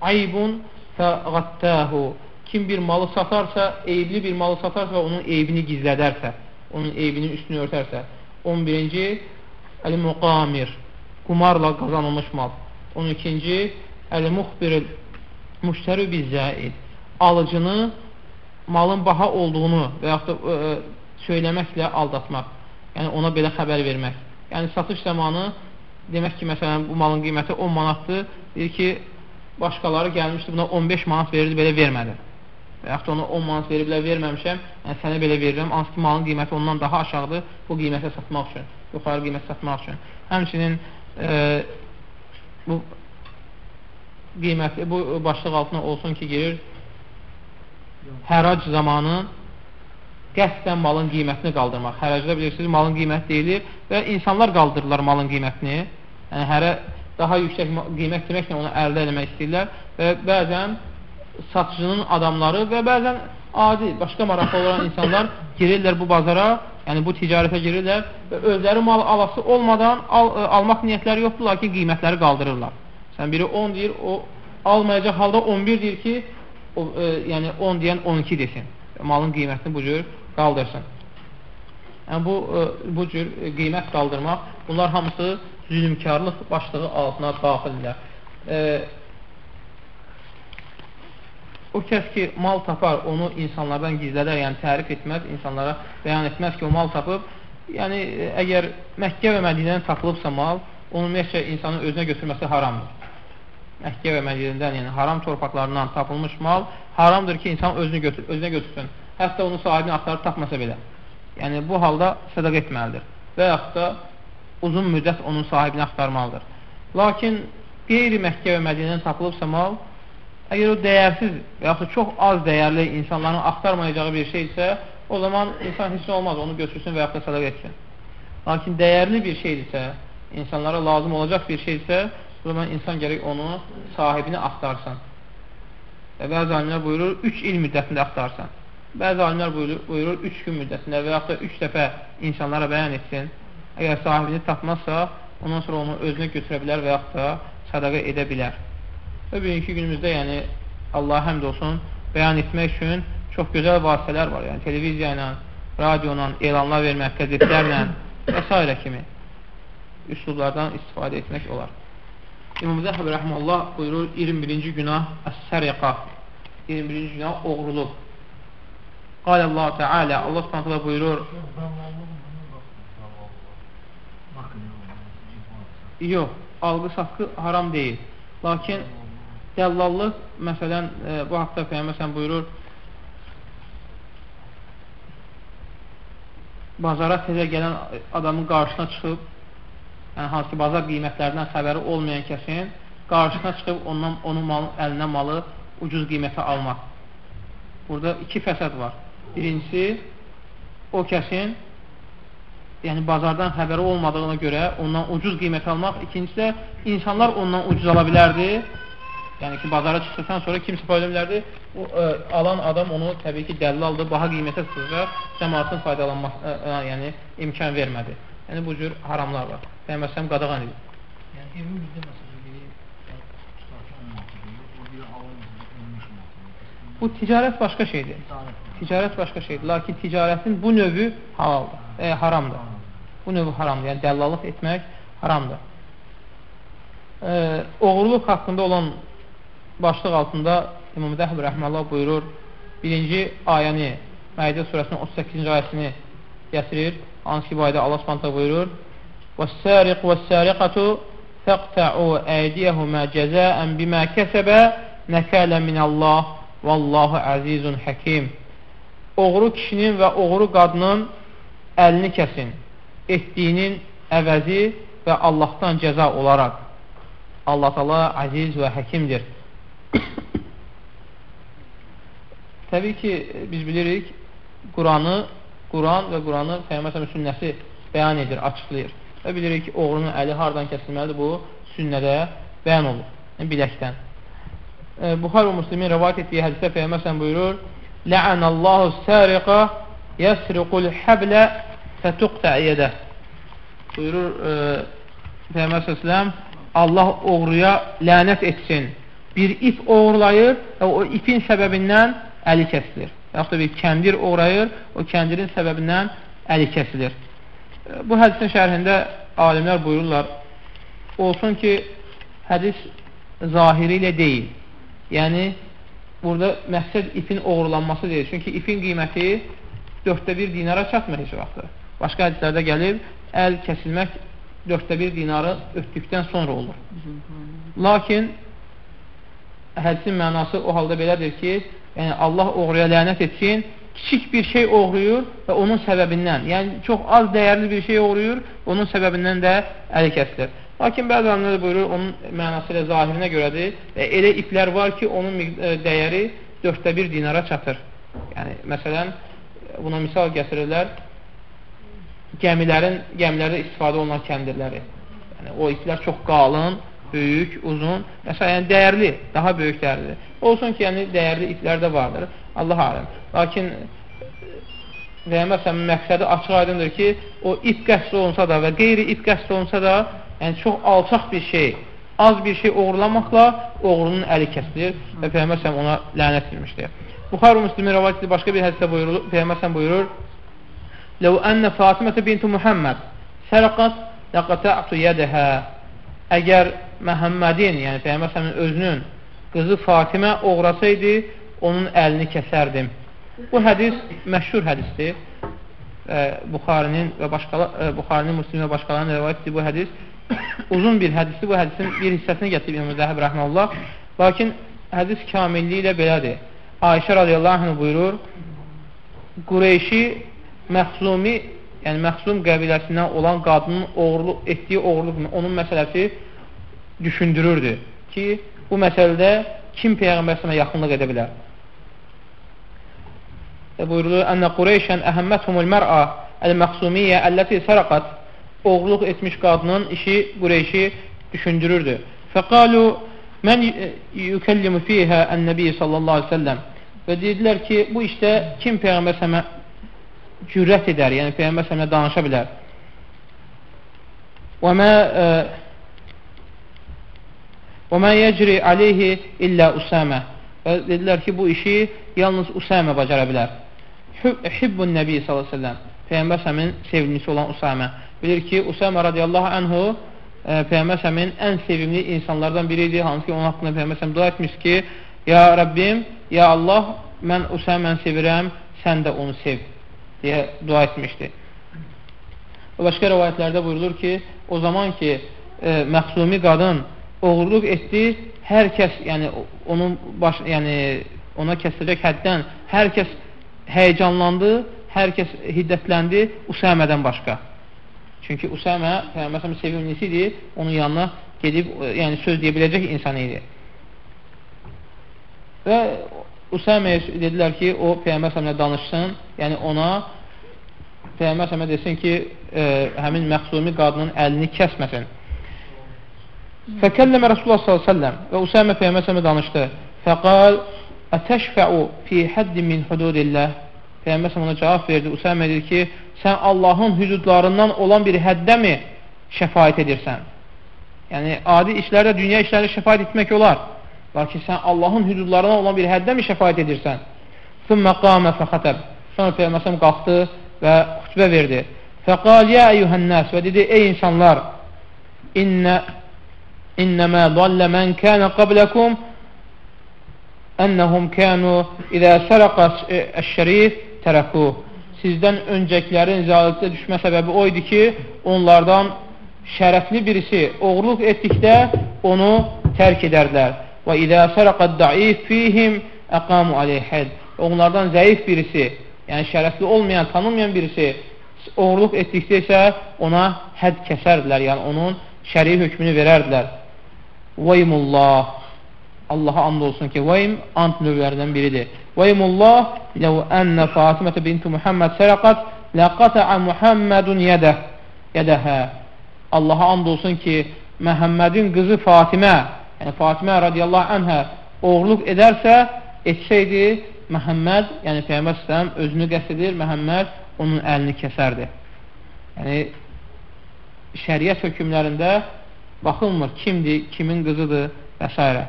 aybun fəqattəhu kim bir malı satarsa, eyibli bir malı satarsa və onun eybini gizlədərsə, onun eybinin üstünü örtərsə. 11-ci Əl-Muqamir qumarla qazanılmış mal. 12-ci Əl-Muxbiril müştəri bizzəid alıcını malın baha olduğunu və yaxud da ə, e, e, söyləməklə aldatmaq. Yəni ona belə xəbər vermək. Yəni satış zamanı demək ki, məsələn bu malın qiyməti 10 manatdır. Deyir ki, başqaları gəlmişdi, buna 15 manat verirdi, belə vermədi. Və yaxud ona 10 manat veriblər, verməmişəm, yəni sənə belə verirəm, hansı ki, malın qiyməti ondan daha aşağıdır bu qiymətə satmaq üçün, yuxarı qiymət satmaq üçün. Həmçinin e, bu qiyməti, bu başlıq altına olsun ki, girir hərac zamanı qəsdən malın qiymətini qaldırmaq. Həracda bilirsiniz, malın qiyməti deyilir və insanlar qaldırırlar malın qiymətini. Yəni, hərə daha yüksək qiymət deməklə onu əldə eləmək istəyirlər və bəzən satıcının adamları və bəzən adi, başqa maraqlı olan insanlar girirlər bu bazara yəni bu ticarətə girirlər və özləri mal alası olmadan al, ə, e, almaq niyyətləri yoxdur, lakin qiymətləri qaldırırlar. Sən biri 10 deyir, o almayacaq halda 11 deyir ki, o, ə, e, yəni 10 deyən 12 desin. Malın qiymətini bu cür qaldırsın. Yəni bu ə, e, bu cür qiymət qaldırmaq, bunlar hamısı zülmkarlıq başlığı altına daxildirlər. O kəs ki, mal tapar, onu insanlardan gizlədər, yəni tərif etməz, insanlara bəyan etməz ki, o mal tapıb. Yəni, əgər Məkkə və Mədinədən tapılıbsa mal, onu ümumiyyətcə insanın özünə götürməsi haramdır. Məkkə və Mədinədən, yəni haram torpaqlarından tapılmış mal haramdır ki, insan özünü götür, özünə götürsün. Hətta onun sahibini axtarıb tapmasa belə. Yəni, bu halda sədaq etməlidir. Və yaxud da uzun müddət onun sahibini axtarmalıdır. Lakin qeyri Məkkə və Mədinədən tapılıbsa mal, Əgər o dəyərsiz və yaxud çox az dəyərli insanların axtarmayacağı bir şey isə, o zaman insan hissi olmaz, onu götürsün və yaxud da sadaq etsin. Lakin dəyərli bir şeydirsə, insanlara lazım olacaq bir şeydirsə, o zaman insan gərək onu sahibini axtarsın. Və bəzi alimlər buyurur, 3 il müddətində axtarsan. Bəzi alimlər buyurur 3 gün müddətində və yaxud da 3 dəfə insanlara bəyan etsin. Əgər sahibini tapmazsa, ondan sonra onu özünə götürə bilər və yaxud da sadaqa edə bilər. Və bugünkü günümüzdə yəni Allah həmd olsun bəyan etmək üçün çox gözəl vasitələr var. Yəni televiziya ilə, radio ilə, elanlar vermək, qəzetlərlə və s. kimi üslublardan istifadə etmək olar. İmam Zəhəb Rəhməllah buyurur 21-ci günah Əs-Səriqa 21-ci günah oğruluq. Qalə Allah Teala Allah Subhanahu buyurur Yox, alqı haqqı haram deyil. Lakin dəllallıq, məsələn, e, bu haqda Peyyəməsən buyurur, bazara tezə gələn adamın qarşısına çıxıb, yəni hansı ki, bazar qiymətlərindən xəbəri olmayan kəsin qarşısına çıxıb ondan onun malın əlinə malı ucuz qiymətə almaq. Burada iki fəsad var. Birincisi, o kəsin yəni bazardan xəbəri olmadığına görə ondan ucuz qiymət almaq. İkincisi də insanlar ondan ucuz ala bilərdi. Yəni ki, bazara çıxdıqdan sonra kimsə payla bilərdi. O, ə, e, alan adam onu təbii ki, dəllaldı, baha qiymətə satacaq, cəmaatın faydalanmasına ə, ə, yəni imkan vermədi. Yəni bu cür haramlar var. Peyğəmbər qadağan edir. Yəni evimizdə məsələn biri Bu ticarət başqa şeydir. Ticarət başqa şeydir. Lakin ticarətin bu növü halaldır, e, haramdır. Bu növü haramdır. Yəni dəllalıq etmək haramdır. E, oğurluq haqqında olan başlıq altında İmam Dəhb Rəhməllah buyurur, birinci ayəni, Məidə surəsinin 38-ci ayəsini gətirir. Hansı ki, bu ayda Allah subhanətə buyurur, وَالسَّارِقُ وَالسَّارِقَةُ فَقْتَعُوا أَيْدِيَهُمَا جَزَاءً بِمَا كَسَبَ نَكَالًا مِنَ اللّٰهِ Vallahu əzizun həkim. Oğru kişinin və oğru qadının əlini kəsin. Etdiyinin əvəzi və Allahdan cəza olaraq. Allah Allah əziz və həkimdir. Təbii ki, biz bilirik, Quranı, Quran və Quranı Peyyəməsəm sünnəsi bəyan edir, açıqlayır. Və bilirik ki, oğrunun əli hardan kəsilməlidir? Bu, sünnədə bəyan olur, yəni biləkdən. E, Buxar və Müslimin rəvayət etdiyi hədisdə Peyyəməsəm buyurur, Lə'ənəllahu səriqə yəsriqul həblə fətuqtə yedə. Buyurur e, Peyyəməsəm, Allah oğruya lənət etsin. Bir ip oğurlayır və o ipin səbəbindən əli kəsilir. Yaxud da bir kəndir oğrayır, o kəndirin səbəbindən əli kəsilir. E, bu hədisin şərhində alimlər buyururlar, olsun ki, hədis zahiri ilə deyil. Yəni, burada məqsəd ipin oğurlanması deyil. Çünki ipin qiyməti dörddə bir dinara çatmır heç vaxtı. Başqa hədislərdə gəlib, əl kəsilmək dörddə bir dinarı ötdükdən sonra olur. Lakin hədisin mənası o halda belədir ki, yəni Allah oğruya lənət etsin, kiçik bir şey oğruyur və onun səbəbindən, yəni çox az dəyərli bir şey oğruyur, onun səbəbindən də əli kəsilir. Lakin bəzi alimlər buyurur, onun mənası ilə zahirinə görədir və elə iplər var ki, onun e, dəyəri dörddə bir dinara çatır. Yəni, məsələn, buna misal gətirirlər, gəmilərin, gəmilərdə istifadə olunan kəndirləri. Yəni, o iplər çox qalın, böyük, uzun, məsələn, yəni, dəyərli, daha böyük dəyərli. Olsun ki, yəni, dəyərli iplər də vardır, Allah aləm. Lakin, və məsələn, məqsədi açıq aydındır ki, o ip qəsd olunsa da və qeyri ip qəsd olunsa da, yəni çox alçaq bir şey, az bir şey oğurlamaqla oğrunun əli kəsilir və Peyğəmbər səhəm ona lənət edilmişdir. Buxar-ı Müslümin rəvayət edir, başqa bir hədisdə buyurur, Peyğəmbər səhəm buyurur, Ləv ənnə Fatimətə bintu Muhammed sərqat ləqətə'tu yədəhə Əgər Məhəmmədin, yəni Peyğəmbər səhəmin özünün qızı Fatimə oğrasaydı, onun əlini kəsərdim. Bu hədis məşhur hədisdir. Buxarinin və başqalar, Buxarinin, Müslim və başqalarının rəvayət etdiyi bu hədis uzun bir hədisdir. Bu hədisin bir hissəsini gətirib İmam Zəhəb rəhməllah. Lakin hədis kamilliyi ilə belədir. Ayşə radiyallahu anh buyurur, Qureyşi məxzumi, yəni məxzum qəbiləsindən olan qadının oğurluq, etdiyi oğurluq, onun məsələsi düşündürürdü ki, bu məsələdə kim Peyğəmbər sənə yaxınlıq edə bilər? E, buyurulur, Ənə Qureyşən əhəmməthumul mər'a əl-məxsumiyyə əlləti sərəqat oğurluq etmiş qadının işi Qureyşi düşündürürdü. Fəqalu mən yükəllimu fiyhə ən-nəbi sallallahu aleyhi ve sellem Və dedilər ki, bu işdə kim Peyğəmbər səmə cürət edər, yəni Peyğəmbər səmə danışa bilər. Və mə və mə yəcri aleyhi illə Usamə və dedilər ki, bu işi yalnız Usamə bacara bilər. Hibbun Nəbi s.ə.v Peyğəmbər səmin sevimlisi olan Usamə bilir ki, Usamə radiyallahu anhu e, Peyğəmbər səmin ən sevimli insanlardan biri idi, hansı ki, onun haqqında Peyğəmbər səm dua etmiş ki, Ya Rəbbim, Ya Allah, mən Usaməni sevirəm, sən də onu sev, deyə dua etmişdi. Başqa rəvayətlərdə buyurulur ki, o zaman ki, e, məxsumi qadın oğurluq etdi, hər kəs, yəni onun baş, yəni ona kəsiləcək həddən hər kəs həyəcanlandı, hər kəs hiddətləndi Usamədən başqa. Çünki Usamə Peyğəmbər sevimlisi idi, onun yanına gedib, yəni söz deyə biləcək insan idi. Və Usaməyə dedilər ki, o Peyğəmbər s.ə.və danışsın, yəni ona Peyğəmbər s.ə.və desin ki, e, həmin məxsumi qadının əlini kəsməsin. Fəkəlləmə Rasulullah s.ə.və və Usamə Peyğəmbər s.ə.və danışdı. Fəqal, ətəşfəu fi həddi min hududillah. Peyğəmbər ona cavab verdi. Usamə dedi ki, sən Allahın hüdudlarından olan bir həddəmi şəfayət edirsən? Yəni, adi işlərdə, dünya işlərdə şəfayət etmək olar. Lakin sən Allahın hüdudlarına olan bir həddə mi şəfayət edirsən? Sümmə qamə fəxətəb. Sonra Peyğəmbər qalxdı və xütbə verdi. Fəqal ya eyyuhənnəs və dedi, ey insanlar, innə innəmə dallə mən kənə qabləkum ennəhum kənu idə sərəqə əş-şərif tərəkuh. Sizdən öncəkilərin zəalətdə düşmə səbəbi o idi ki, onlardan şərəfli birisi oğurluq etdikdə onu tərk edərdilər. Və idə sərəqəd daif fihim əqamu aleyhəd. Onlardan zəif birisi, yəni şərəfli olmayan, tanınmayan birisi oğurluq etdikdə isə ona hədd kəsərdilər, yəni onun şəri hökmünü verərdilər. Veymullah Allaha and olsun ki, Veym ant növlərindən biridir. Veymullah ləv ənnə Fatimətə binti Muhammed sərəqət ləqətəə Muhammedun yədə yədəhə. Allaha and olsun ki, Məhəmmədin qızı Fatimə yəni Fatimə radiyallahu anhə oğurluq edərsə, etsəydi, Məhəmməd, yəni Peyyəmbər İslam özünü qəst edir, Məhəmməd onun əlini kəsərdi. Yəni, şəriət hökmlərində baxılmır kimdir, kimin qızıdır və s.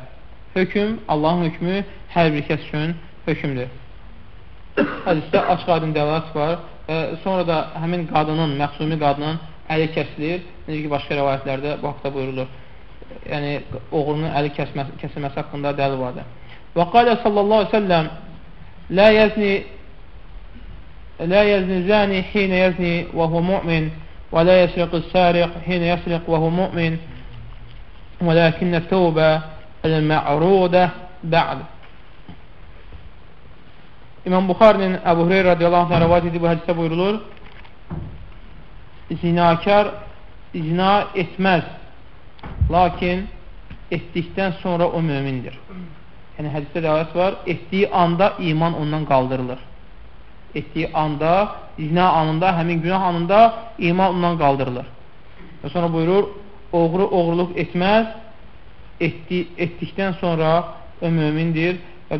Hökm, Allahın hökmü hər bir kəs üçün hökmdür. Hədisdə açıq aydın dəlalət var və sonra da həmin qadının, məxsumi qadının əli kəsilir. Necə ki, başqa rəvayətlərdə bu haqda buyurulur yəni oğrunun əli kəsməsi, kəsilməsi haqqında dəlil vardır. Və qalə sallallahu aleyhi ve selləm La yəzni La yəzni zəni hinə yəzni və hu mu'min və la yəsriqü səriq hinə yəsriq və hu mu'min və ləkinnə təvbə el-mə'rudə bə'd İmam Buxarinin Əbu Hüreyra radiyallahu anh rəvat edib bu hədisdə buyurulur zinakar zina etməz Lakin etdikdən sonra o mömindir. Yəni, hədisdə rəvayət var, etdiyi anda iman ondan qaldırılır. Etdiyi anda, zina anında, həmin günah anında iman ondan qaldırılır. Və sonra buyurur, oğru oğurluq etməz, etdi, etdikdən sonra o mömindir. Və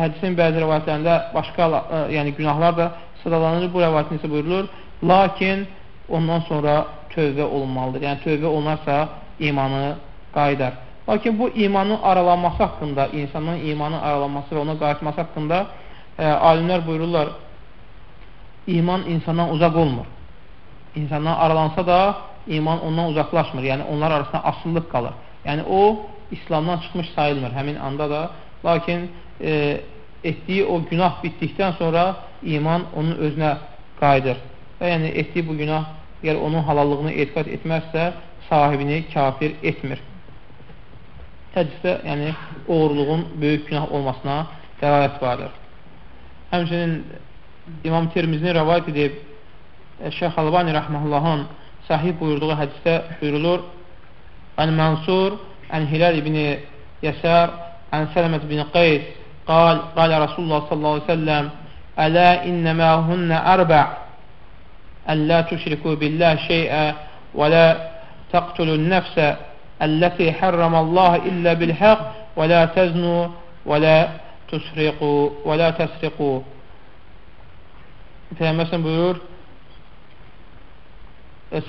hədisin bəzi rəvayətlərində başqa e, yəni günahlar da sıralanır. Bu rəvayətin isə buyurulur, lakin ondan sonra tövbə olunmalıdır. Yəni, tövbə olunarsa imanı qayıdar. Lakin bu imanın aralanması haqqında, insanın imanın aralanması və ona qayıtması haqqında e, alimlər buyururlar, iman insandan uzaq olmur. İnsandan aralansa da iman ondan uzaqlaşmır. Yəni, onlar arasında asıllıq qalır. Yəni, o, İslamdan çıxmış sayılmır həmin anda da. Lakin e, etdiyi o günah bitdikdən sonra iman onun özünə qayıdır. Və yəni, etdiyi bu günah, əgər onun halallığını etiqat etməzsə, sahibini kafir etmir. Hədisdə, yəni, uğurluğun böyük günah olmasına dəlalət vardır. Həmçinin İmam Tirmizini rəvayət edib, Şeyh Albani rəhməhullahın sahib buyurduğu hədisdə buyurulur, Ən-Mənsur, Ən-Hilal ibn Yəsər, Ən-Sələmət ibn Qeys, قال قال رسول الله صلى الله عليه وسلم ألا إنما هن أربع أن لا تشركوا بالله شيئا ولا تقتل النفس التي حرم الله إلا بالحق ولا تزنوا ولا tusriqu və la təsriqu Peyğəmbər buyurur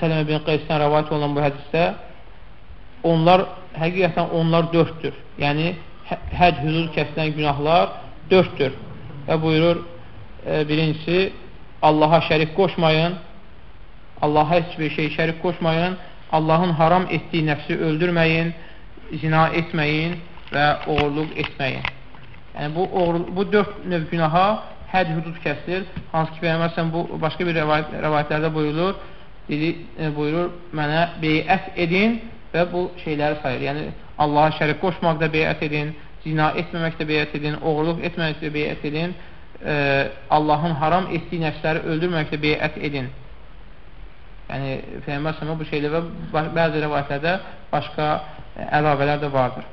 Sələmə bin Qeysdən rəvayət olan bu hədisdə onlar, həqiqətən onlar dörddür. Yəni, hə, həd hüdud kəsilən günahlar dörddür. Və buyurur, e, birincisi, Allaha şərik qoşmayın, Allaha heç bir şey şərik qoşmayın, Allahın haram etdiyi nəfsi öldürməyin, zina etməyin və oğurluq etməyin. Yəni, bu, oğru, bu dörd növ günaha həd hüdud kəsilir. Hansı ki, Peyyəməsən bu başqa bir rəvayət, rəvayətlərdə buyurulur, dedi, e, buyurur, mənə beyət edin və bu şeyləri sayır. Yəni, Allaha şərik qoşmaqda beyət edin, zina etməməkdə beyət edin, oğurluq etməməkdə beyət edin, e, Allahın haram etdiyi nəfsləri öldürməkdə beyət edin. Yəni, Peyyəmbər səhəmə bu şeylə və bəzi rəvayətlərdə başqa e, əlavələr də vardır.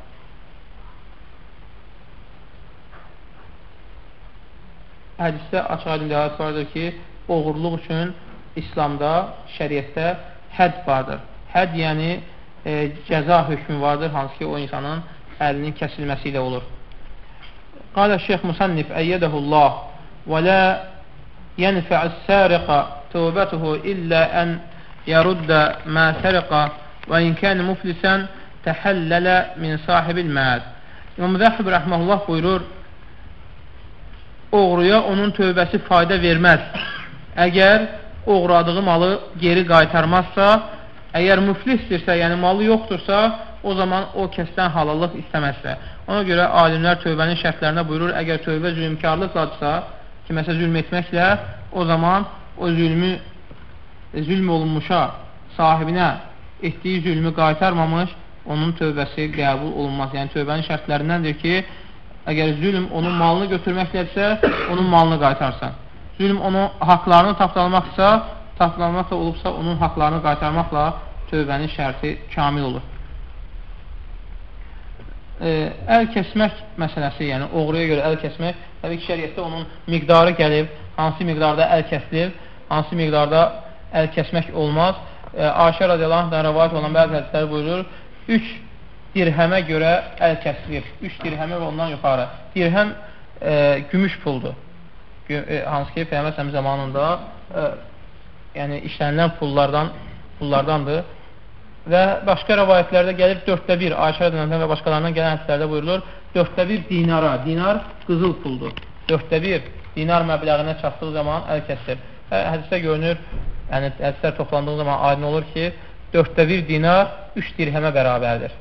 Hədisdə açıq aydın dəvət vardır ki, oğurluq üçün İslamda, şəriətdə hədd vardır. Hədd yəni e, cəza hökmü vardır, hansı ki o insanın əlinin kəsilməsi ilə olur. Qalə Şeyx Musannif əyyədəhullah və lə yənfə'əs səriqə tövbətuhu illə ən yəruddə mə səriqə və inkən muflisən təhəllələ min sahibil məəd. İmam Zəhib rəhməhullah buyurur, oğruya onun tövbəsi fayda verməz. Əgər oğradığı malı geri qaytarmazsa, əgər müflisdirsə, yəni malı yoxdursa, o zaman o kəsdən halallıq istəməzsə. Ona görə alimlər tövbənin şərtlərinə buyurur, əgər tövbə zülmkarlıqladırsa, kiməsə zülm etməklə, o zaman o zülmü zülm olunmuşa, sahibinə etdiyi zülmü qaytarmamış, onun tövbəsi qəbul olunmaz. Yəni, tövbənin şərtlərindəndir ki, əgər zülm onun malını götürməklədirsə, onun malını qaytarsan zülm onun haqlarını tapdalmaqsa, tapdalmaqla olubsa, onun haqlarını qaytarmaqla tövbənin şərti kamil olur. E, əl kəsmək məsələsi, yəni oğruya görə əl kəsmək, təbii ki, şəriətdə onun miqdarı gəlib, hansı miqdarda əl kəsilir, hansı miqdarda əl kəsmək olmaz. E, Aşə radiyallahu rəvayət olan bəzi hədislər buyurur, 3 dirhəmə görə əl kəsilir, 3 dirhəmə və ondan yuxarı. Dirhəm e, gümüş puldur. E, hansı ki, Peyğəmbər zamanında e, yəni işlənilən pullardan pullardandır. Və başqa rəvayətlərdə gəlir 4də 1, Ayşə rədiyallahu və başqalarından gələn hədislərdə buyurulur, 4də 1 dinara, dinar qızıl puldur. 4də 1 dinar məbləğinə çatdığı zaman əl kəsilir. Və hədisdə görünür, yəni hədislər toplandığı zaman aydın olur ki, 4də 1 dinar 3 dirhəmə bərabərdir.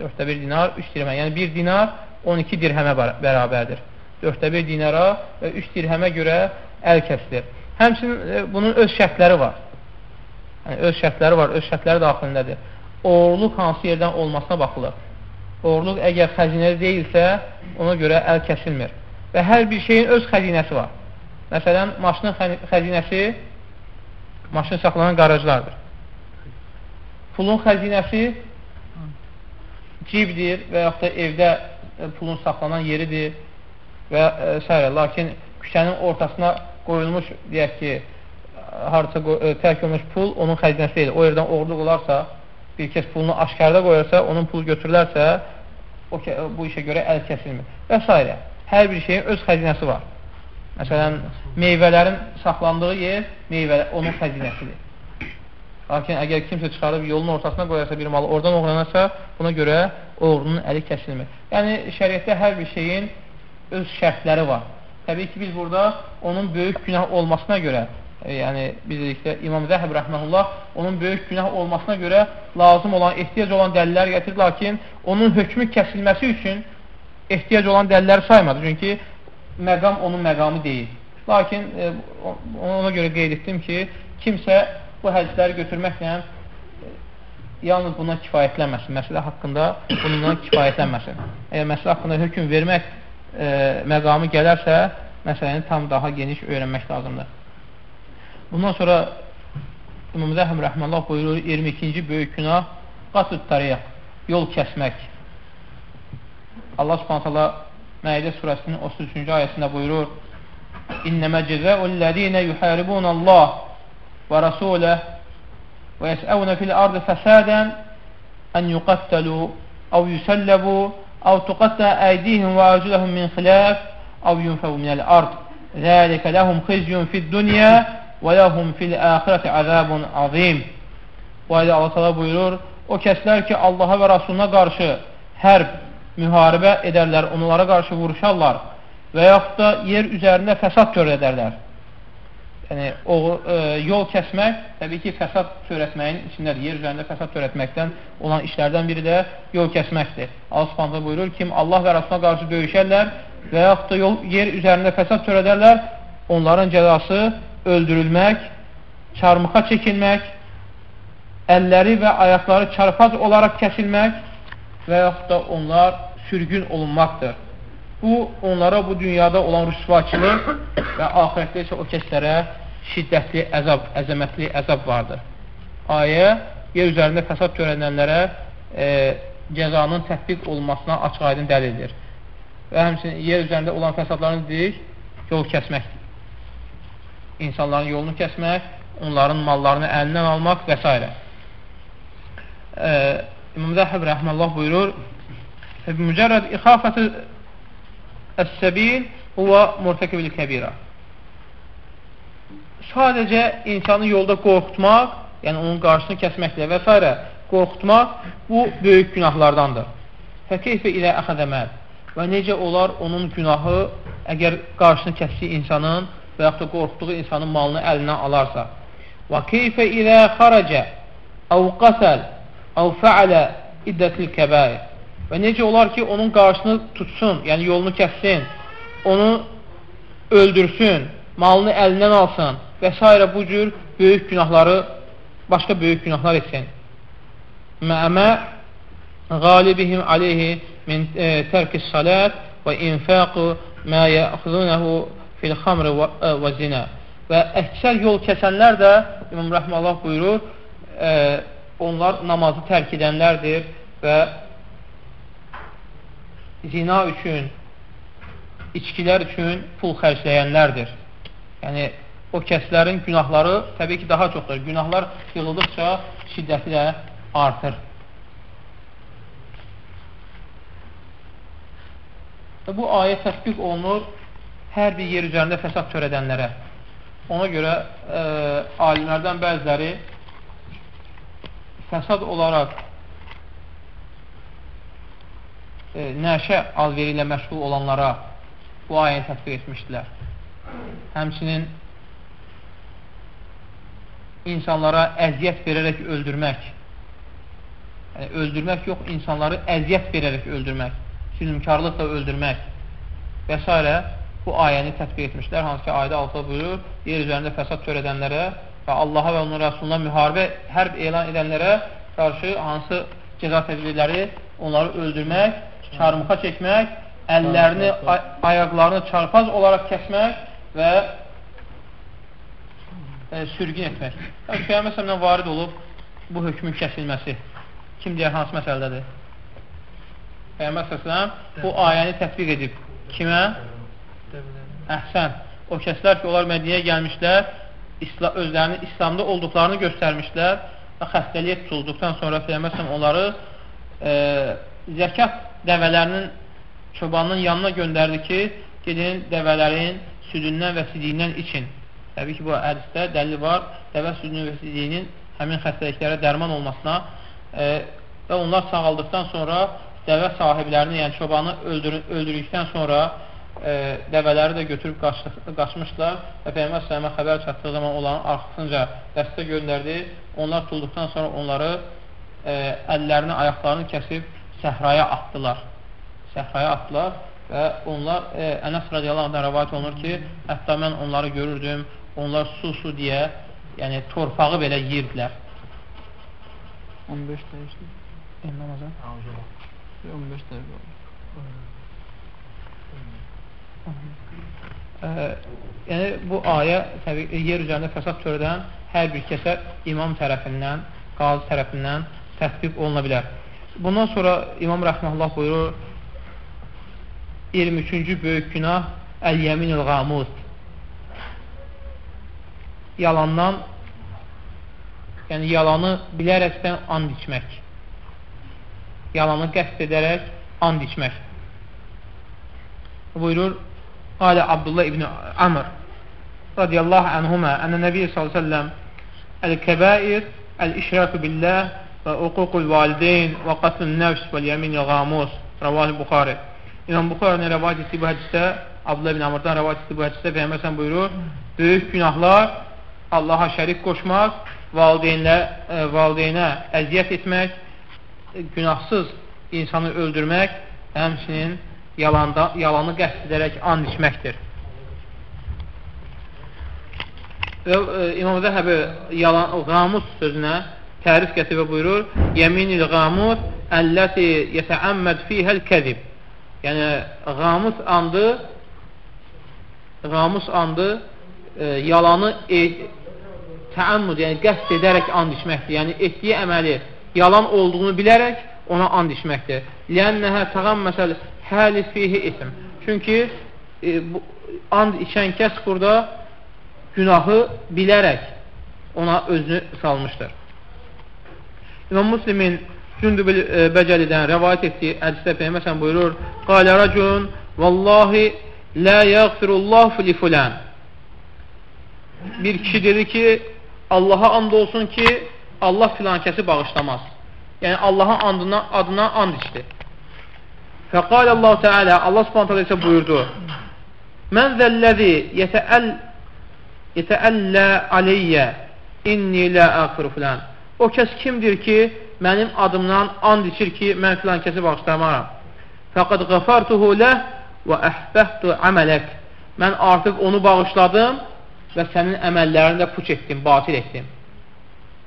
4də 1 dinar 3 dirhəmə, yəni 1 dinar 12 dirhəmə bərabərdir dörddə bir dinara və üç dirhəmə görə əl kəsilir. Həmçinin e, bunun öz şərtləri var. Yəni, öz şərtləri var, öz şərtləri daxilindədir. Oğurluq hansı yerdən olmasına baxılır. Oğurluq əgər xəzinəli deyilsə, ona görə əl kəsilmir. Və hər bir şeyin öz xəzinəsi var. Məsələn, maşının xəzinəsi maşın saxlanan qarajlardır. Pulun xəzinəsi cibdir və yaxud da evdə e, pulun saxlanan yeridir və e, s. Lakin küçənin ortasına qoyulmuş, deyək ki, harca e, tərk olmuş pul onun xəzinəsi deyil. O yerdən oğurluq olarsa, bir kəs pulunu aşkarda qoyarsa, onun pulu götürülərsə, o, bu işə görə əl kəsilmir. Və s. Hər bir şeyin öz xəzinəsi var. Məsələn, meyvələrin saxlandığı yer meyvə, onun xəzinəsidir. Lakin əgər kimsə çıxarıb yolun ortasına qoyarsa bir malı, oradan oğlanarsa, buna görə oğrunun əli kəsilmir. Yəni, şəriətdə hər bir şeyin öz şərtləri var. Təbii ki, biz burada onun böyük günah olmasına görə, e, yəni biz dedik ki, İmam Zəhəb rəhməhullah onun böyük günah olmasına görə lazım olan, ehtiyac olan dəlillər gətirir, lakin onun hökmü kəsilməsi üçün ehtiyac olan dəlilləri saymadı. Çünki məqam onun məqamı deyil. Lakin e, ona görə qeyd etdim ki, kimsə bu hədisləri götürməklə e, yalnız buna kifayətlənməsin. Məsələ haqqında bununla kifayətlənməsin. Əgər məsələ haqqında hökm vermək e, məqamı gələrsə, məsələni tam daha geniş öyrənmək lazımdır. Bundan sonra İmam Zəhəm Rəhməllah buyurur 22-ci böyük günah qatut tariq, yol kəsmək. Allah subhanətələ Məidə surəsinin 33-cü ayəsində buyurur İnnəmə cəzəullədinə yuhəribunəllah və rasuləh və yəsəvnə fil ardı fəsədən ən yuqattəlu əv yüsəlləbu أو تقطع أيديهم وأرجلهم من خلاف أو ينفوا من الأرض ذلك لهم خزي في الدنيا وَلَهُمْ fil əxirəti əzəbun azim. Bu ayda Allah təala buyurur, o kəslər ki, Allaha və Rasuluna qarşı hərb, müharibə edərlər, onlara qarşı vuruşarlar və yaxud da yer üzərində fəsad törədərlər. Yəni, o e, yol kəsmək, təbii ki, fəsad törətməyin içindədir. Yer üzərində fəsad törətməkdən olan işlərdən biri də yol kəsməkdir. Allah subhanətə buyurur, kim Allah və Rasuluna qarşı döyüşərlər və yaxud da yol, yer üzərində fəsad törədərlər, onların cəzası öldürülmək, çarmıxa çəkilmək, əlləri və ayaqları çarpaz olaraq kəsilmək və yaxud da onlar sürgün olunmaqdır. Bu, onlara bu dünyada olan rüsvaçılıq və ahirətdə isə o kəslərə şiddətli əzab, əzəmətli əzab vardır. Ayə, yer üzərində fəsad törənənlərə e, cəzanın tətbiq olunmasına açıq aydın dəlildir. Və həmçinin yer üzərində olan fəsadların dedik, yol kəsməkdir insanların yolunu kəsmək, onların mallarını əlindən almaq və s. E, İmam Zəhəb rəhməllah buyurur, mücərrəd ixafəti əs-səbil huvə murtəkibil kəbirə. Sadəcə insanı yolda qorxutmaq, yəni onun qarşısını kəsməklə və s. qorxutmaq bu böyük günahlardandır. Fəkeyfə ilə əxədəməl və necə olar onun günahı əgər qarşısını kəsdiyi insanın və yaxud da qorxduğu insanın malını əlindən alarsa. Və keyfə ilə xarəcə əv qasəl əv fəalə iddətil kəbəir. Və necə olar ki, onun qarşısını tutsun, yəni yolunu kəssin, onu öldürsün, malını əlindən alsın və s. bu cür böyük günahları, başqa böyük günahlar etsin. Məəmə qalibihim aleyhi min e, tərkis salət və infaqı mə yəxzunəhu fil xamr və, ə, və zinə. Və əksər yol kəsənlər də İmam Rəhməllah buyurur, ə, onlar namazı tərk edənlərdir və zina üçün, içkilər üçün pul xərcləyənlərdir. Yəni, o kəslərin günahları təbii ki, daha çoxdur. Günahlar yığıldıqca şiddəti də artır. Və bu ayə təsbiq olunur hər bir yer üzərində fəsad törədənlərə. Ona görə e, alimlərdən bəziləri fəsad olaraq e, nəşə alveri ilə məşğul olanlara bu ayəni tətbiq etmişdilər. Həmçinin insanlara əziyyət verərək öldürmək, yəni öldürmək yox, insanları əziyyət verərək öldürmək, zülmkarlıqla öldürmək və s. bu ayəni tətbiq etmişlər, hansı ki, ayədə altı buyurur, yer üzərində fəsad törədənlərə və Allaha və onun rəsuluna müharibə, hərb elan edənlərə qarşı hansı cəza tədbirləri onları öldürmək, çarmıxa çəkmək, əllərini, ay ayaqlarını çarpaz olaraq kəsmək və e, sürgün etmək. Peyyəmə sələmdən varid olub bu hökmün kəsilməsi. Kim deyər, hansı məsələdədir? Peyyəmə sələm bu ayəni tətbiq edib. Kimə? Əhsən. O kəslər ki, onlar Mədniyə gəlmişlər, İsla, özlərinin İslamda olduqlarını göstərmişlər və xəstəliyə tutulduqdan sonra Peyyəməsəm onları e, zəkat dəvələrinin çobanının yanına göndərdi ki, gedin dəvələrin südündən və sidiyindən için. Təbii ki, bu hədisdə dəlil var, dəvə südünün və sidiyinin həmin xəstəliklərə dərman olmasına e, və onlar sağaldıqdan sonra dəvə sahiblərini, yəni çobanı öldür öldürükdən sonra e, dəvələri də götürüb qaç, qaçmışlar və Peyyəmbər sələmə xəbər çatdığı zaman onların arxasınca dəstə göndərdi. Onlar tutulduqdan sonra onları e, əllərini, ayaqlarını kəsib səhraya atdılar. Səhraya atdılar və onlar e, Ənəs radiyallahu anhdan rəvayət olunur ki, hətta mən onları görürdüm, onlar su-su deyə, yəni torpağı belə yirdilər. 15 dəqiqə. Namaza? 15 dəqiqə. Ə, yəni bu ayə təbii yer üzərində fəsad törədən hər bir kəsə imam tərəfindən, qazi tərəfindən tətbiq oluna bilər. Bundan sonra İmam Rəhməllah buyurur 23-cü böyük günah Əl-Yəminül Qamuz yalandan yəni yalanı bilərəkdən and içmək yalanı qəsd edərək and içmək. Buyurur, Qalə Abdullah ibn Amr radiyallahu anhuma ənə Nəbi s.ə.v Əl-kəbair, əl-işrafü billah və uququl valideyn və qatlun nəfs və yəmin-i qamus Rəvah-ı Buxari İmam Buxarinin rəvayət etdiyi bu hədisdə Abdullah ibn Amrdan rəvayət etdiyi bu hədisdə Peyyəməsən buyurur böyük günahlar Allaha şərik qoşmaq valideynlə, e, valideynə əziyyət etmək günahsız insanı öldürmək həmçinin yalanda, yalanı qəsd edərək and içməkdir. Və e, İmam Zəhəbi yalan, qamus sözünə tərif gətirə buyurur, Yeminil qamus əlləti yətəəmməd fihəl kəzib. Yəni, qamus andı qamus andı e, yalanı e, təəmmüd, yəni qəsd edərək and içməkdir. Yəni, etdiyi əməli yalan olduğunu bilərək ona and içməkdir. Lənnəhə təğəmməsəl həlis fihi ism. Çünki e, bu, and içən kəs burada günahı bilərək ona özünü salmışdır. İmam Müslimin Cündüb e, Bəcəlidən rəvayət etdiyi hədisdə Peyyəməsən buyurur, Qalə rəcun, Vallahi lə yəğfirullah li fulən. Bir kişi dedi ki, Allaha and olsun ki, Allah filan kəsi bağışlamaz. Yəni Allahın andına, adına and içdi. Fəqalə Allah Teala Allah Subhanahu isə buyurdu: Mən zəlləzi yetəəl yetəəllə aleyyə inni la əğfiru filan. O kəs kimdir ki, mənim adımdan and içir ki, mən filan kəsi bağışlamaram. Fəqad qəfartuhu ləh və əhbəhtu əmələk. Mən artıq onu bağışladım və sənin əməllərini də puç etdim, batil etdim.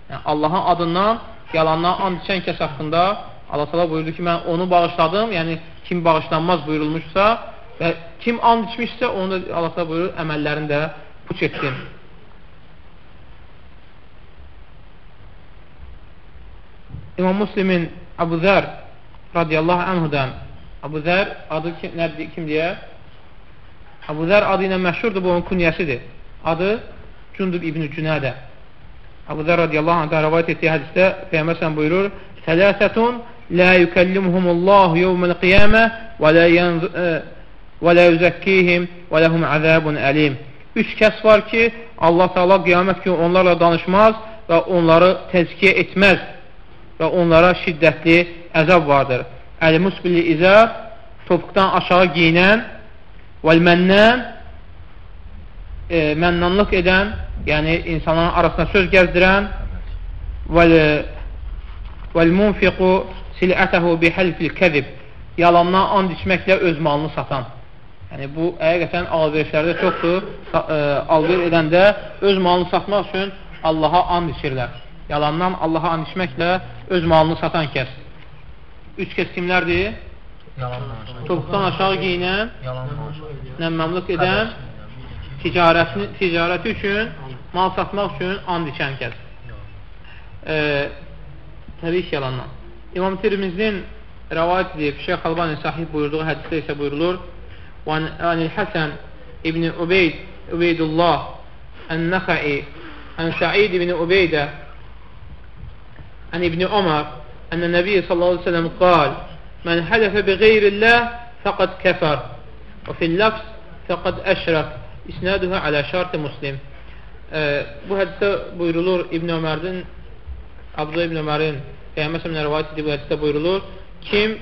Yəni, Allahın adından yalandan and içən kəs haqqında Allah təala buyurdu ki, mən onu bağışladım, yəni kim bağışlanmaz buyurulmuşsa və kim and içmişsə, onu da Allah təala buyurur, əməllərini də puç etdim. İmam Müslimin Əbu Zər radiyallahu anhudan Əbu Zər adı kim, nədir, kim deyə? Əbu Zər adı ilə məşhurdur, bu onun künyəsidir. Adı Cündub İbn-i Cünədə. Əbu Zər radiyallahu anhudan rəvayət etdiyi hədisdə Peyyəməsən buyurur, Sələsətun لا يكلمهم الله يوم القيامة ولا ينز... ولا yüzəkkihim və ləhum əzəbun əlim. Üç kəs var ki, Allah Teala qiyamət günü onlarla danışmaz və onları təzkiyə etməz və onlara şiddətli əzab vardır. Əl-musbili izə topuqdan aşağı giyinən vəl-mənnən e, mənnanlıq edən, yəni insanların arasına söz gəzdirən vəl-munfiqu silətəhu bihəlfil kəzib yalandan and içməklə öz malını satan. Yəni, bu, həqiqətən alverişlərdə çoxdur. E, alver edəndə öz malını satmaq üçün Allaha and içirlər Yalandan Allaha and içməklə öz malını satan kəs. Üç kəs kimlərdir? Topuqdan aşağı giyinən, nəmmamlıq edən, ticarəti üçün, mal satmaq üçün and içən kəs. E, təbii ki, yalandan. İmam Tirmizinin rəvayət edib, Şeyx Albani sahib buyurduğu hədisdə isə buyurulur, وعن الحسن ابن عبيد عبيد الله النخعي عن سعيد بن عبيدة عن ابن عمر أن النبي صلى الله عليه وسلم قال من حلف بغير الله فقد كفر وفي اللفظ فقد أشرك İsnaduha alə şart muslim. E, bu hədisdə buyurulur İbn Ömərdən Abdullah İbn Ömərin Peyğəmbər sallallahu rivayet edib hədisdə buyurulur: Kim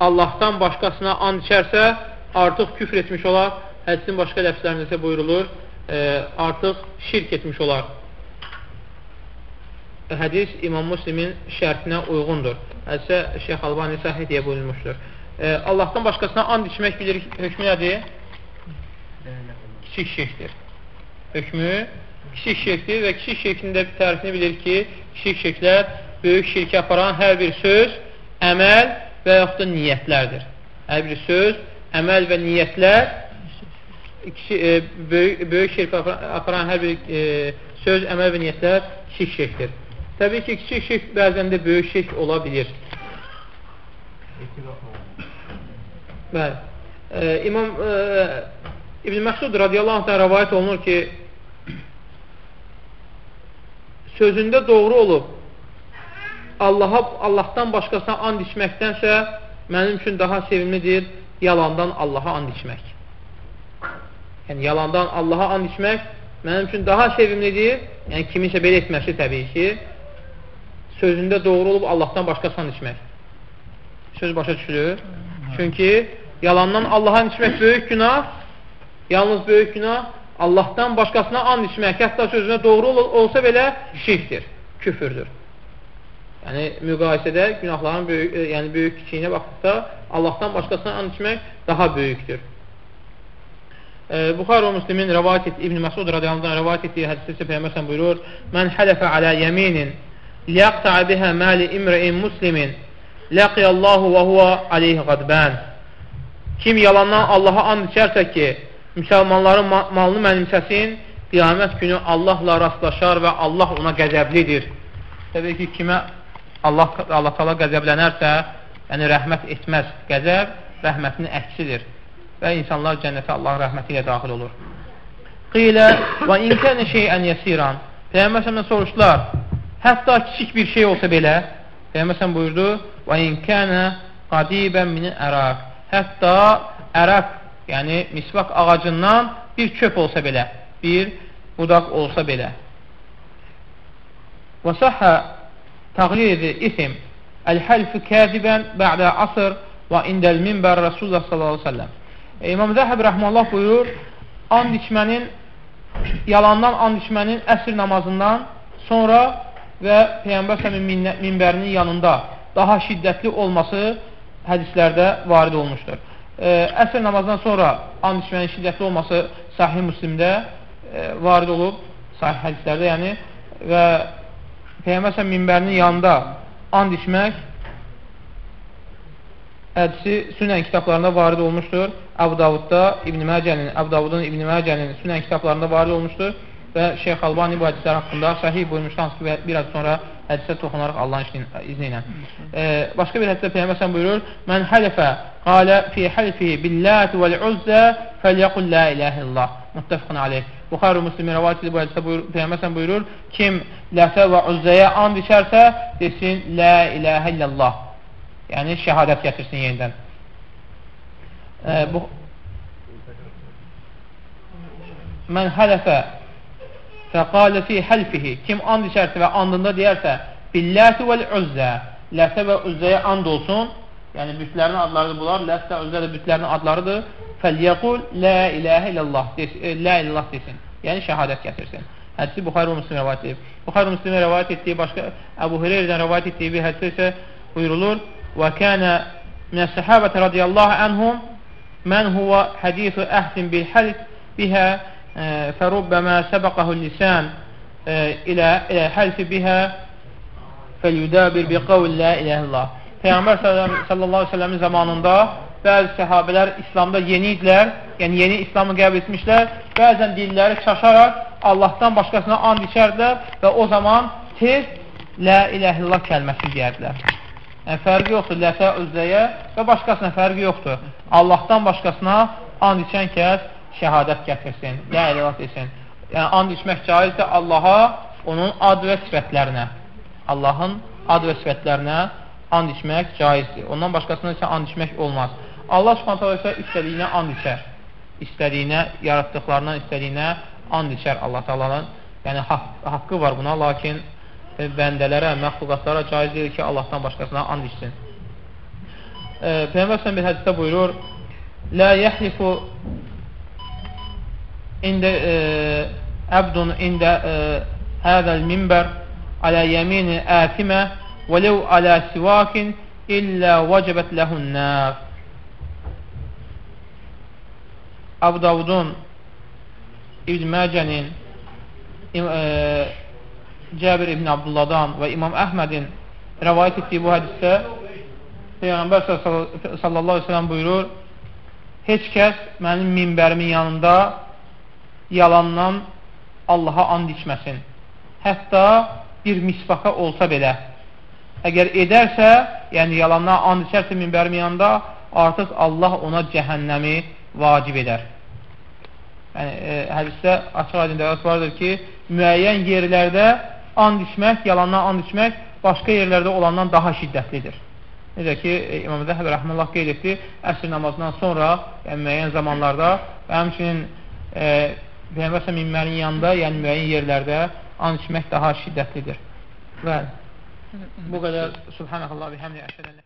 Allahdan başqasına and içərsə, artıq küfr etmiş olar. Hədisin başqa ləfslərində isə buyurulur, e, artıq şirk etmiş olar. Hədis İmam Müslimin şərtinə uyğundur. Hədisə Şeyx Albani sahih deyə buyurmuşdur. E, Allahdan başqasına and içmək bilir, hökmü nədir? Kiçik şirkdir. Hökmü kiçik şirkdir və kiçik şirkin də tərifini bilir ki, kiçik şirklər böyük şirkə aparan hər bir söz, əməl və yaxud da niyyətlərdir. Hər bir söz, əməl və niyyətlər ikisi, e, böyük, böyük şirkə aparan hər bir e, söz, əməl və niyyətlər kiçik şirkdir. Təbii ki, kiçik şirk bəzən də böyük şirk ola bilir. Bəli. E, İmam e, İbn Məsud radiyallahu anh rəvayət olunur ki, sözündə doğru olub, Allaha, Allahdan başqasına and içməkdənsə mənim üçün daha sevimlidir yalandan Allaha and içmək. Yəni, yalandan Allaha and içmək mənim üçün daha sevimlidir. Yəni, kiminsə belə etməsi təbii ki, sözündə doğru olub Allahdan başqasına and içmək. Söz başa düşülür. Çünki yalandan Allaha içmək böyük günah, yalnız böyük günah, Allahdan başqasına and içmək, hətta sözünə doğru ol olsa belə şirkdir, küfürdür. Yəni, müqayisədə günahların böyük, e, yəni böyük kiçiyinə baxdıqda Allahdan başqasına and içmək daha böyükdür. E, Buxar və Müslimin rəvayət etdi, İbn Məsud radiyallahu rəvayət etdiyi hədisdə isə Peyğəmbər buyurur: "Mən hələfə alə yeminin liyaqta'a biha mali imri'in muslimin laqiyallahu və huwa alayhi qadban." Kim yalandan Allaha and içərsə ki, müsəlmanların malını mənimsəsin, qiyamət günü Allahla rastlaşar və Allah ona qəzəblidir. Təbii ki, kimə Allah, Allah tala qəzəblənərsə, yəni rəhmət etməz. Qəzəb rəhmətinin əksidir və insanlar cənnətə Allah rəhməti ilə daxil olur. Qilə və inkənə şeyən yəsiran. Peyğəmbər soruşdular, hətta kiçik bir şey olsa belə, Peyğəmbər buyurdu, və inkənə qadibən min əraq. Hətta əraq yəni misvak ağacından bir köp olsa belə, bir budaq olsa belə. Və səhə təqlid isim Əl-həlfü kəzibən bə'də asr və indəl minbər Rasulullah sallallahu aleyhi ve sellem. E, İmam Zəhəb rəhməllah buyurur, and içmənin, yalandan and içmənin əsr namazından sonra və Peyyambər səmin minbərinin yanında daha şiddətli olması hədislərdə varid olmuşdur. Əsr namazdan sonra and içmənin şiddətli olması sahih müslimdə varid olub, sahih hədislərdə yəni. Və Peyyəməsən minbərinin yanında and içmək hədisi sünən kitablarında varid olmuşdur. Əbu Davudda İbn Məcənin, Əbu Davudun İbn Məcənin sünən kitablarında varid olmuşdur və Şeyx Albani bu hədislər haqqında sahih buyurmuşdu, hansı ki, bir az sonra hədisə toxunaraq Allahın izni ilə. E, başqa bir hədisdə Peyyəməsən buyurur, Mən həlifə qalə fi həlfi billəti vəl-uzzə fəlyəqul la iləhə illah. Muttəfqın aleyh. Buxarı Müslimin rəvayət edib bu hədisdə buyur, Peyyəməsən buyurur, kim lətə və uzzəyə and içərsə, desin, la iləhə illallah. Yəni, şəhadət gətirsin yenidən. E, bu, Mən hələfə Fəqalə fi həlfihi kim and içərsə və andında deyərsə billəti vəl-uzzə lətə və uzzəyə and olsun yəni bütlərin adlarıdır bunlar lət və uzzə də bütlərin adlarıdır. Fəlyəqul lə iləhə illallah desin, e, lə illallah desin yəni şəhadət gətirsin. Hədisi Buxarı Müslim rəvayət edib. Buxarı Müslimə rəvayət etdiyi başqa Əbu Hüreyrədən rəvayət etdiyi bir hədisi isə buyurulur və kənə minə səhabətə radiyallahu ənhum mən huvə hədithu əhdin bil həlq bihə فربما سبقه اللسان إلى إلى الحلف بها فليدabir bi qavl la ilahe illallah. Peyğəmbər sallallahu əleyhi və səlləmin zamanında bəzi səhabelər İslamda yeni idilər, yəni yeni İslamı qəbul etmişlər. Bəzən dilləri çaşaraq Allahdan başqasına and içərdilər və o zaman tez la ilahe illallah kəlməsini deyərdilər. Yəni fərqi yoxdur ləfə özləyə və başqasına fərqi yoxdur. Allahdan başqasına and içən kəs şəhadət gətirsin, lə ilə desin. Yəni, and içmək caizdir Allaha, onun ad və sifətlərinə. Allahın ad və sifətlərinə and içmək caizdir. Ondan başqasına isə and içmək olmaz. Allah subhanətə isə istədiyinə and içər. İstədiyinə, yaratdıqlarından istədiyinə and içər Allah talanın. Yəni, haqq, haqqı var buna, lakin bəndələrə, məxluqatlara caiz deyil ki, Allahdan başqasına and içsin. E, Peyyəmbər bir hədisdə buyurur, Lə yəhlifu ində əbdun ində həzəl minbər alə yəmini ətimə və lev alə sivakin illə vəcəbət ləhun nər Abu Davudun İbn Məcənin Cəbir İbn Abdulladan və İmam Əhmədin rəvayət etdiyi bu hədisdə Peyğəmbər sallallahu aleyhi ve sellem buyurur heç kəs mənim minbərimin yanında yalandan Allaha and içməsin. Hətta bir misvaka olsa belə. Əgər edərsə, yəni yalandan and içərsə minbərim yanında, artıq Allah ona cəhənnəmi vacib edər. Yəni, e, hədisdə açıq aydın dəvət vardır ki, müəyyən yerlərdə and içmək, yalandan and içmək başqa yerlərdə olandan daha şiddətlidir. Necə ki, e, İmam Zəhəb Rəhməllah qeyd etdi, əsr namazından sonra, yəni müəyyən zamanlarda və həmçinin e, Peyğəmbər s.ə.v minbərin yanında, yəni müəyyən yerlərdə and içmək daha şiddətlidir. Və bu qədər. Subhanəkallah və həmdə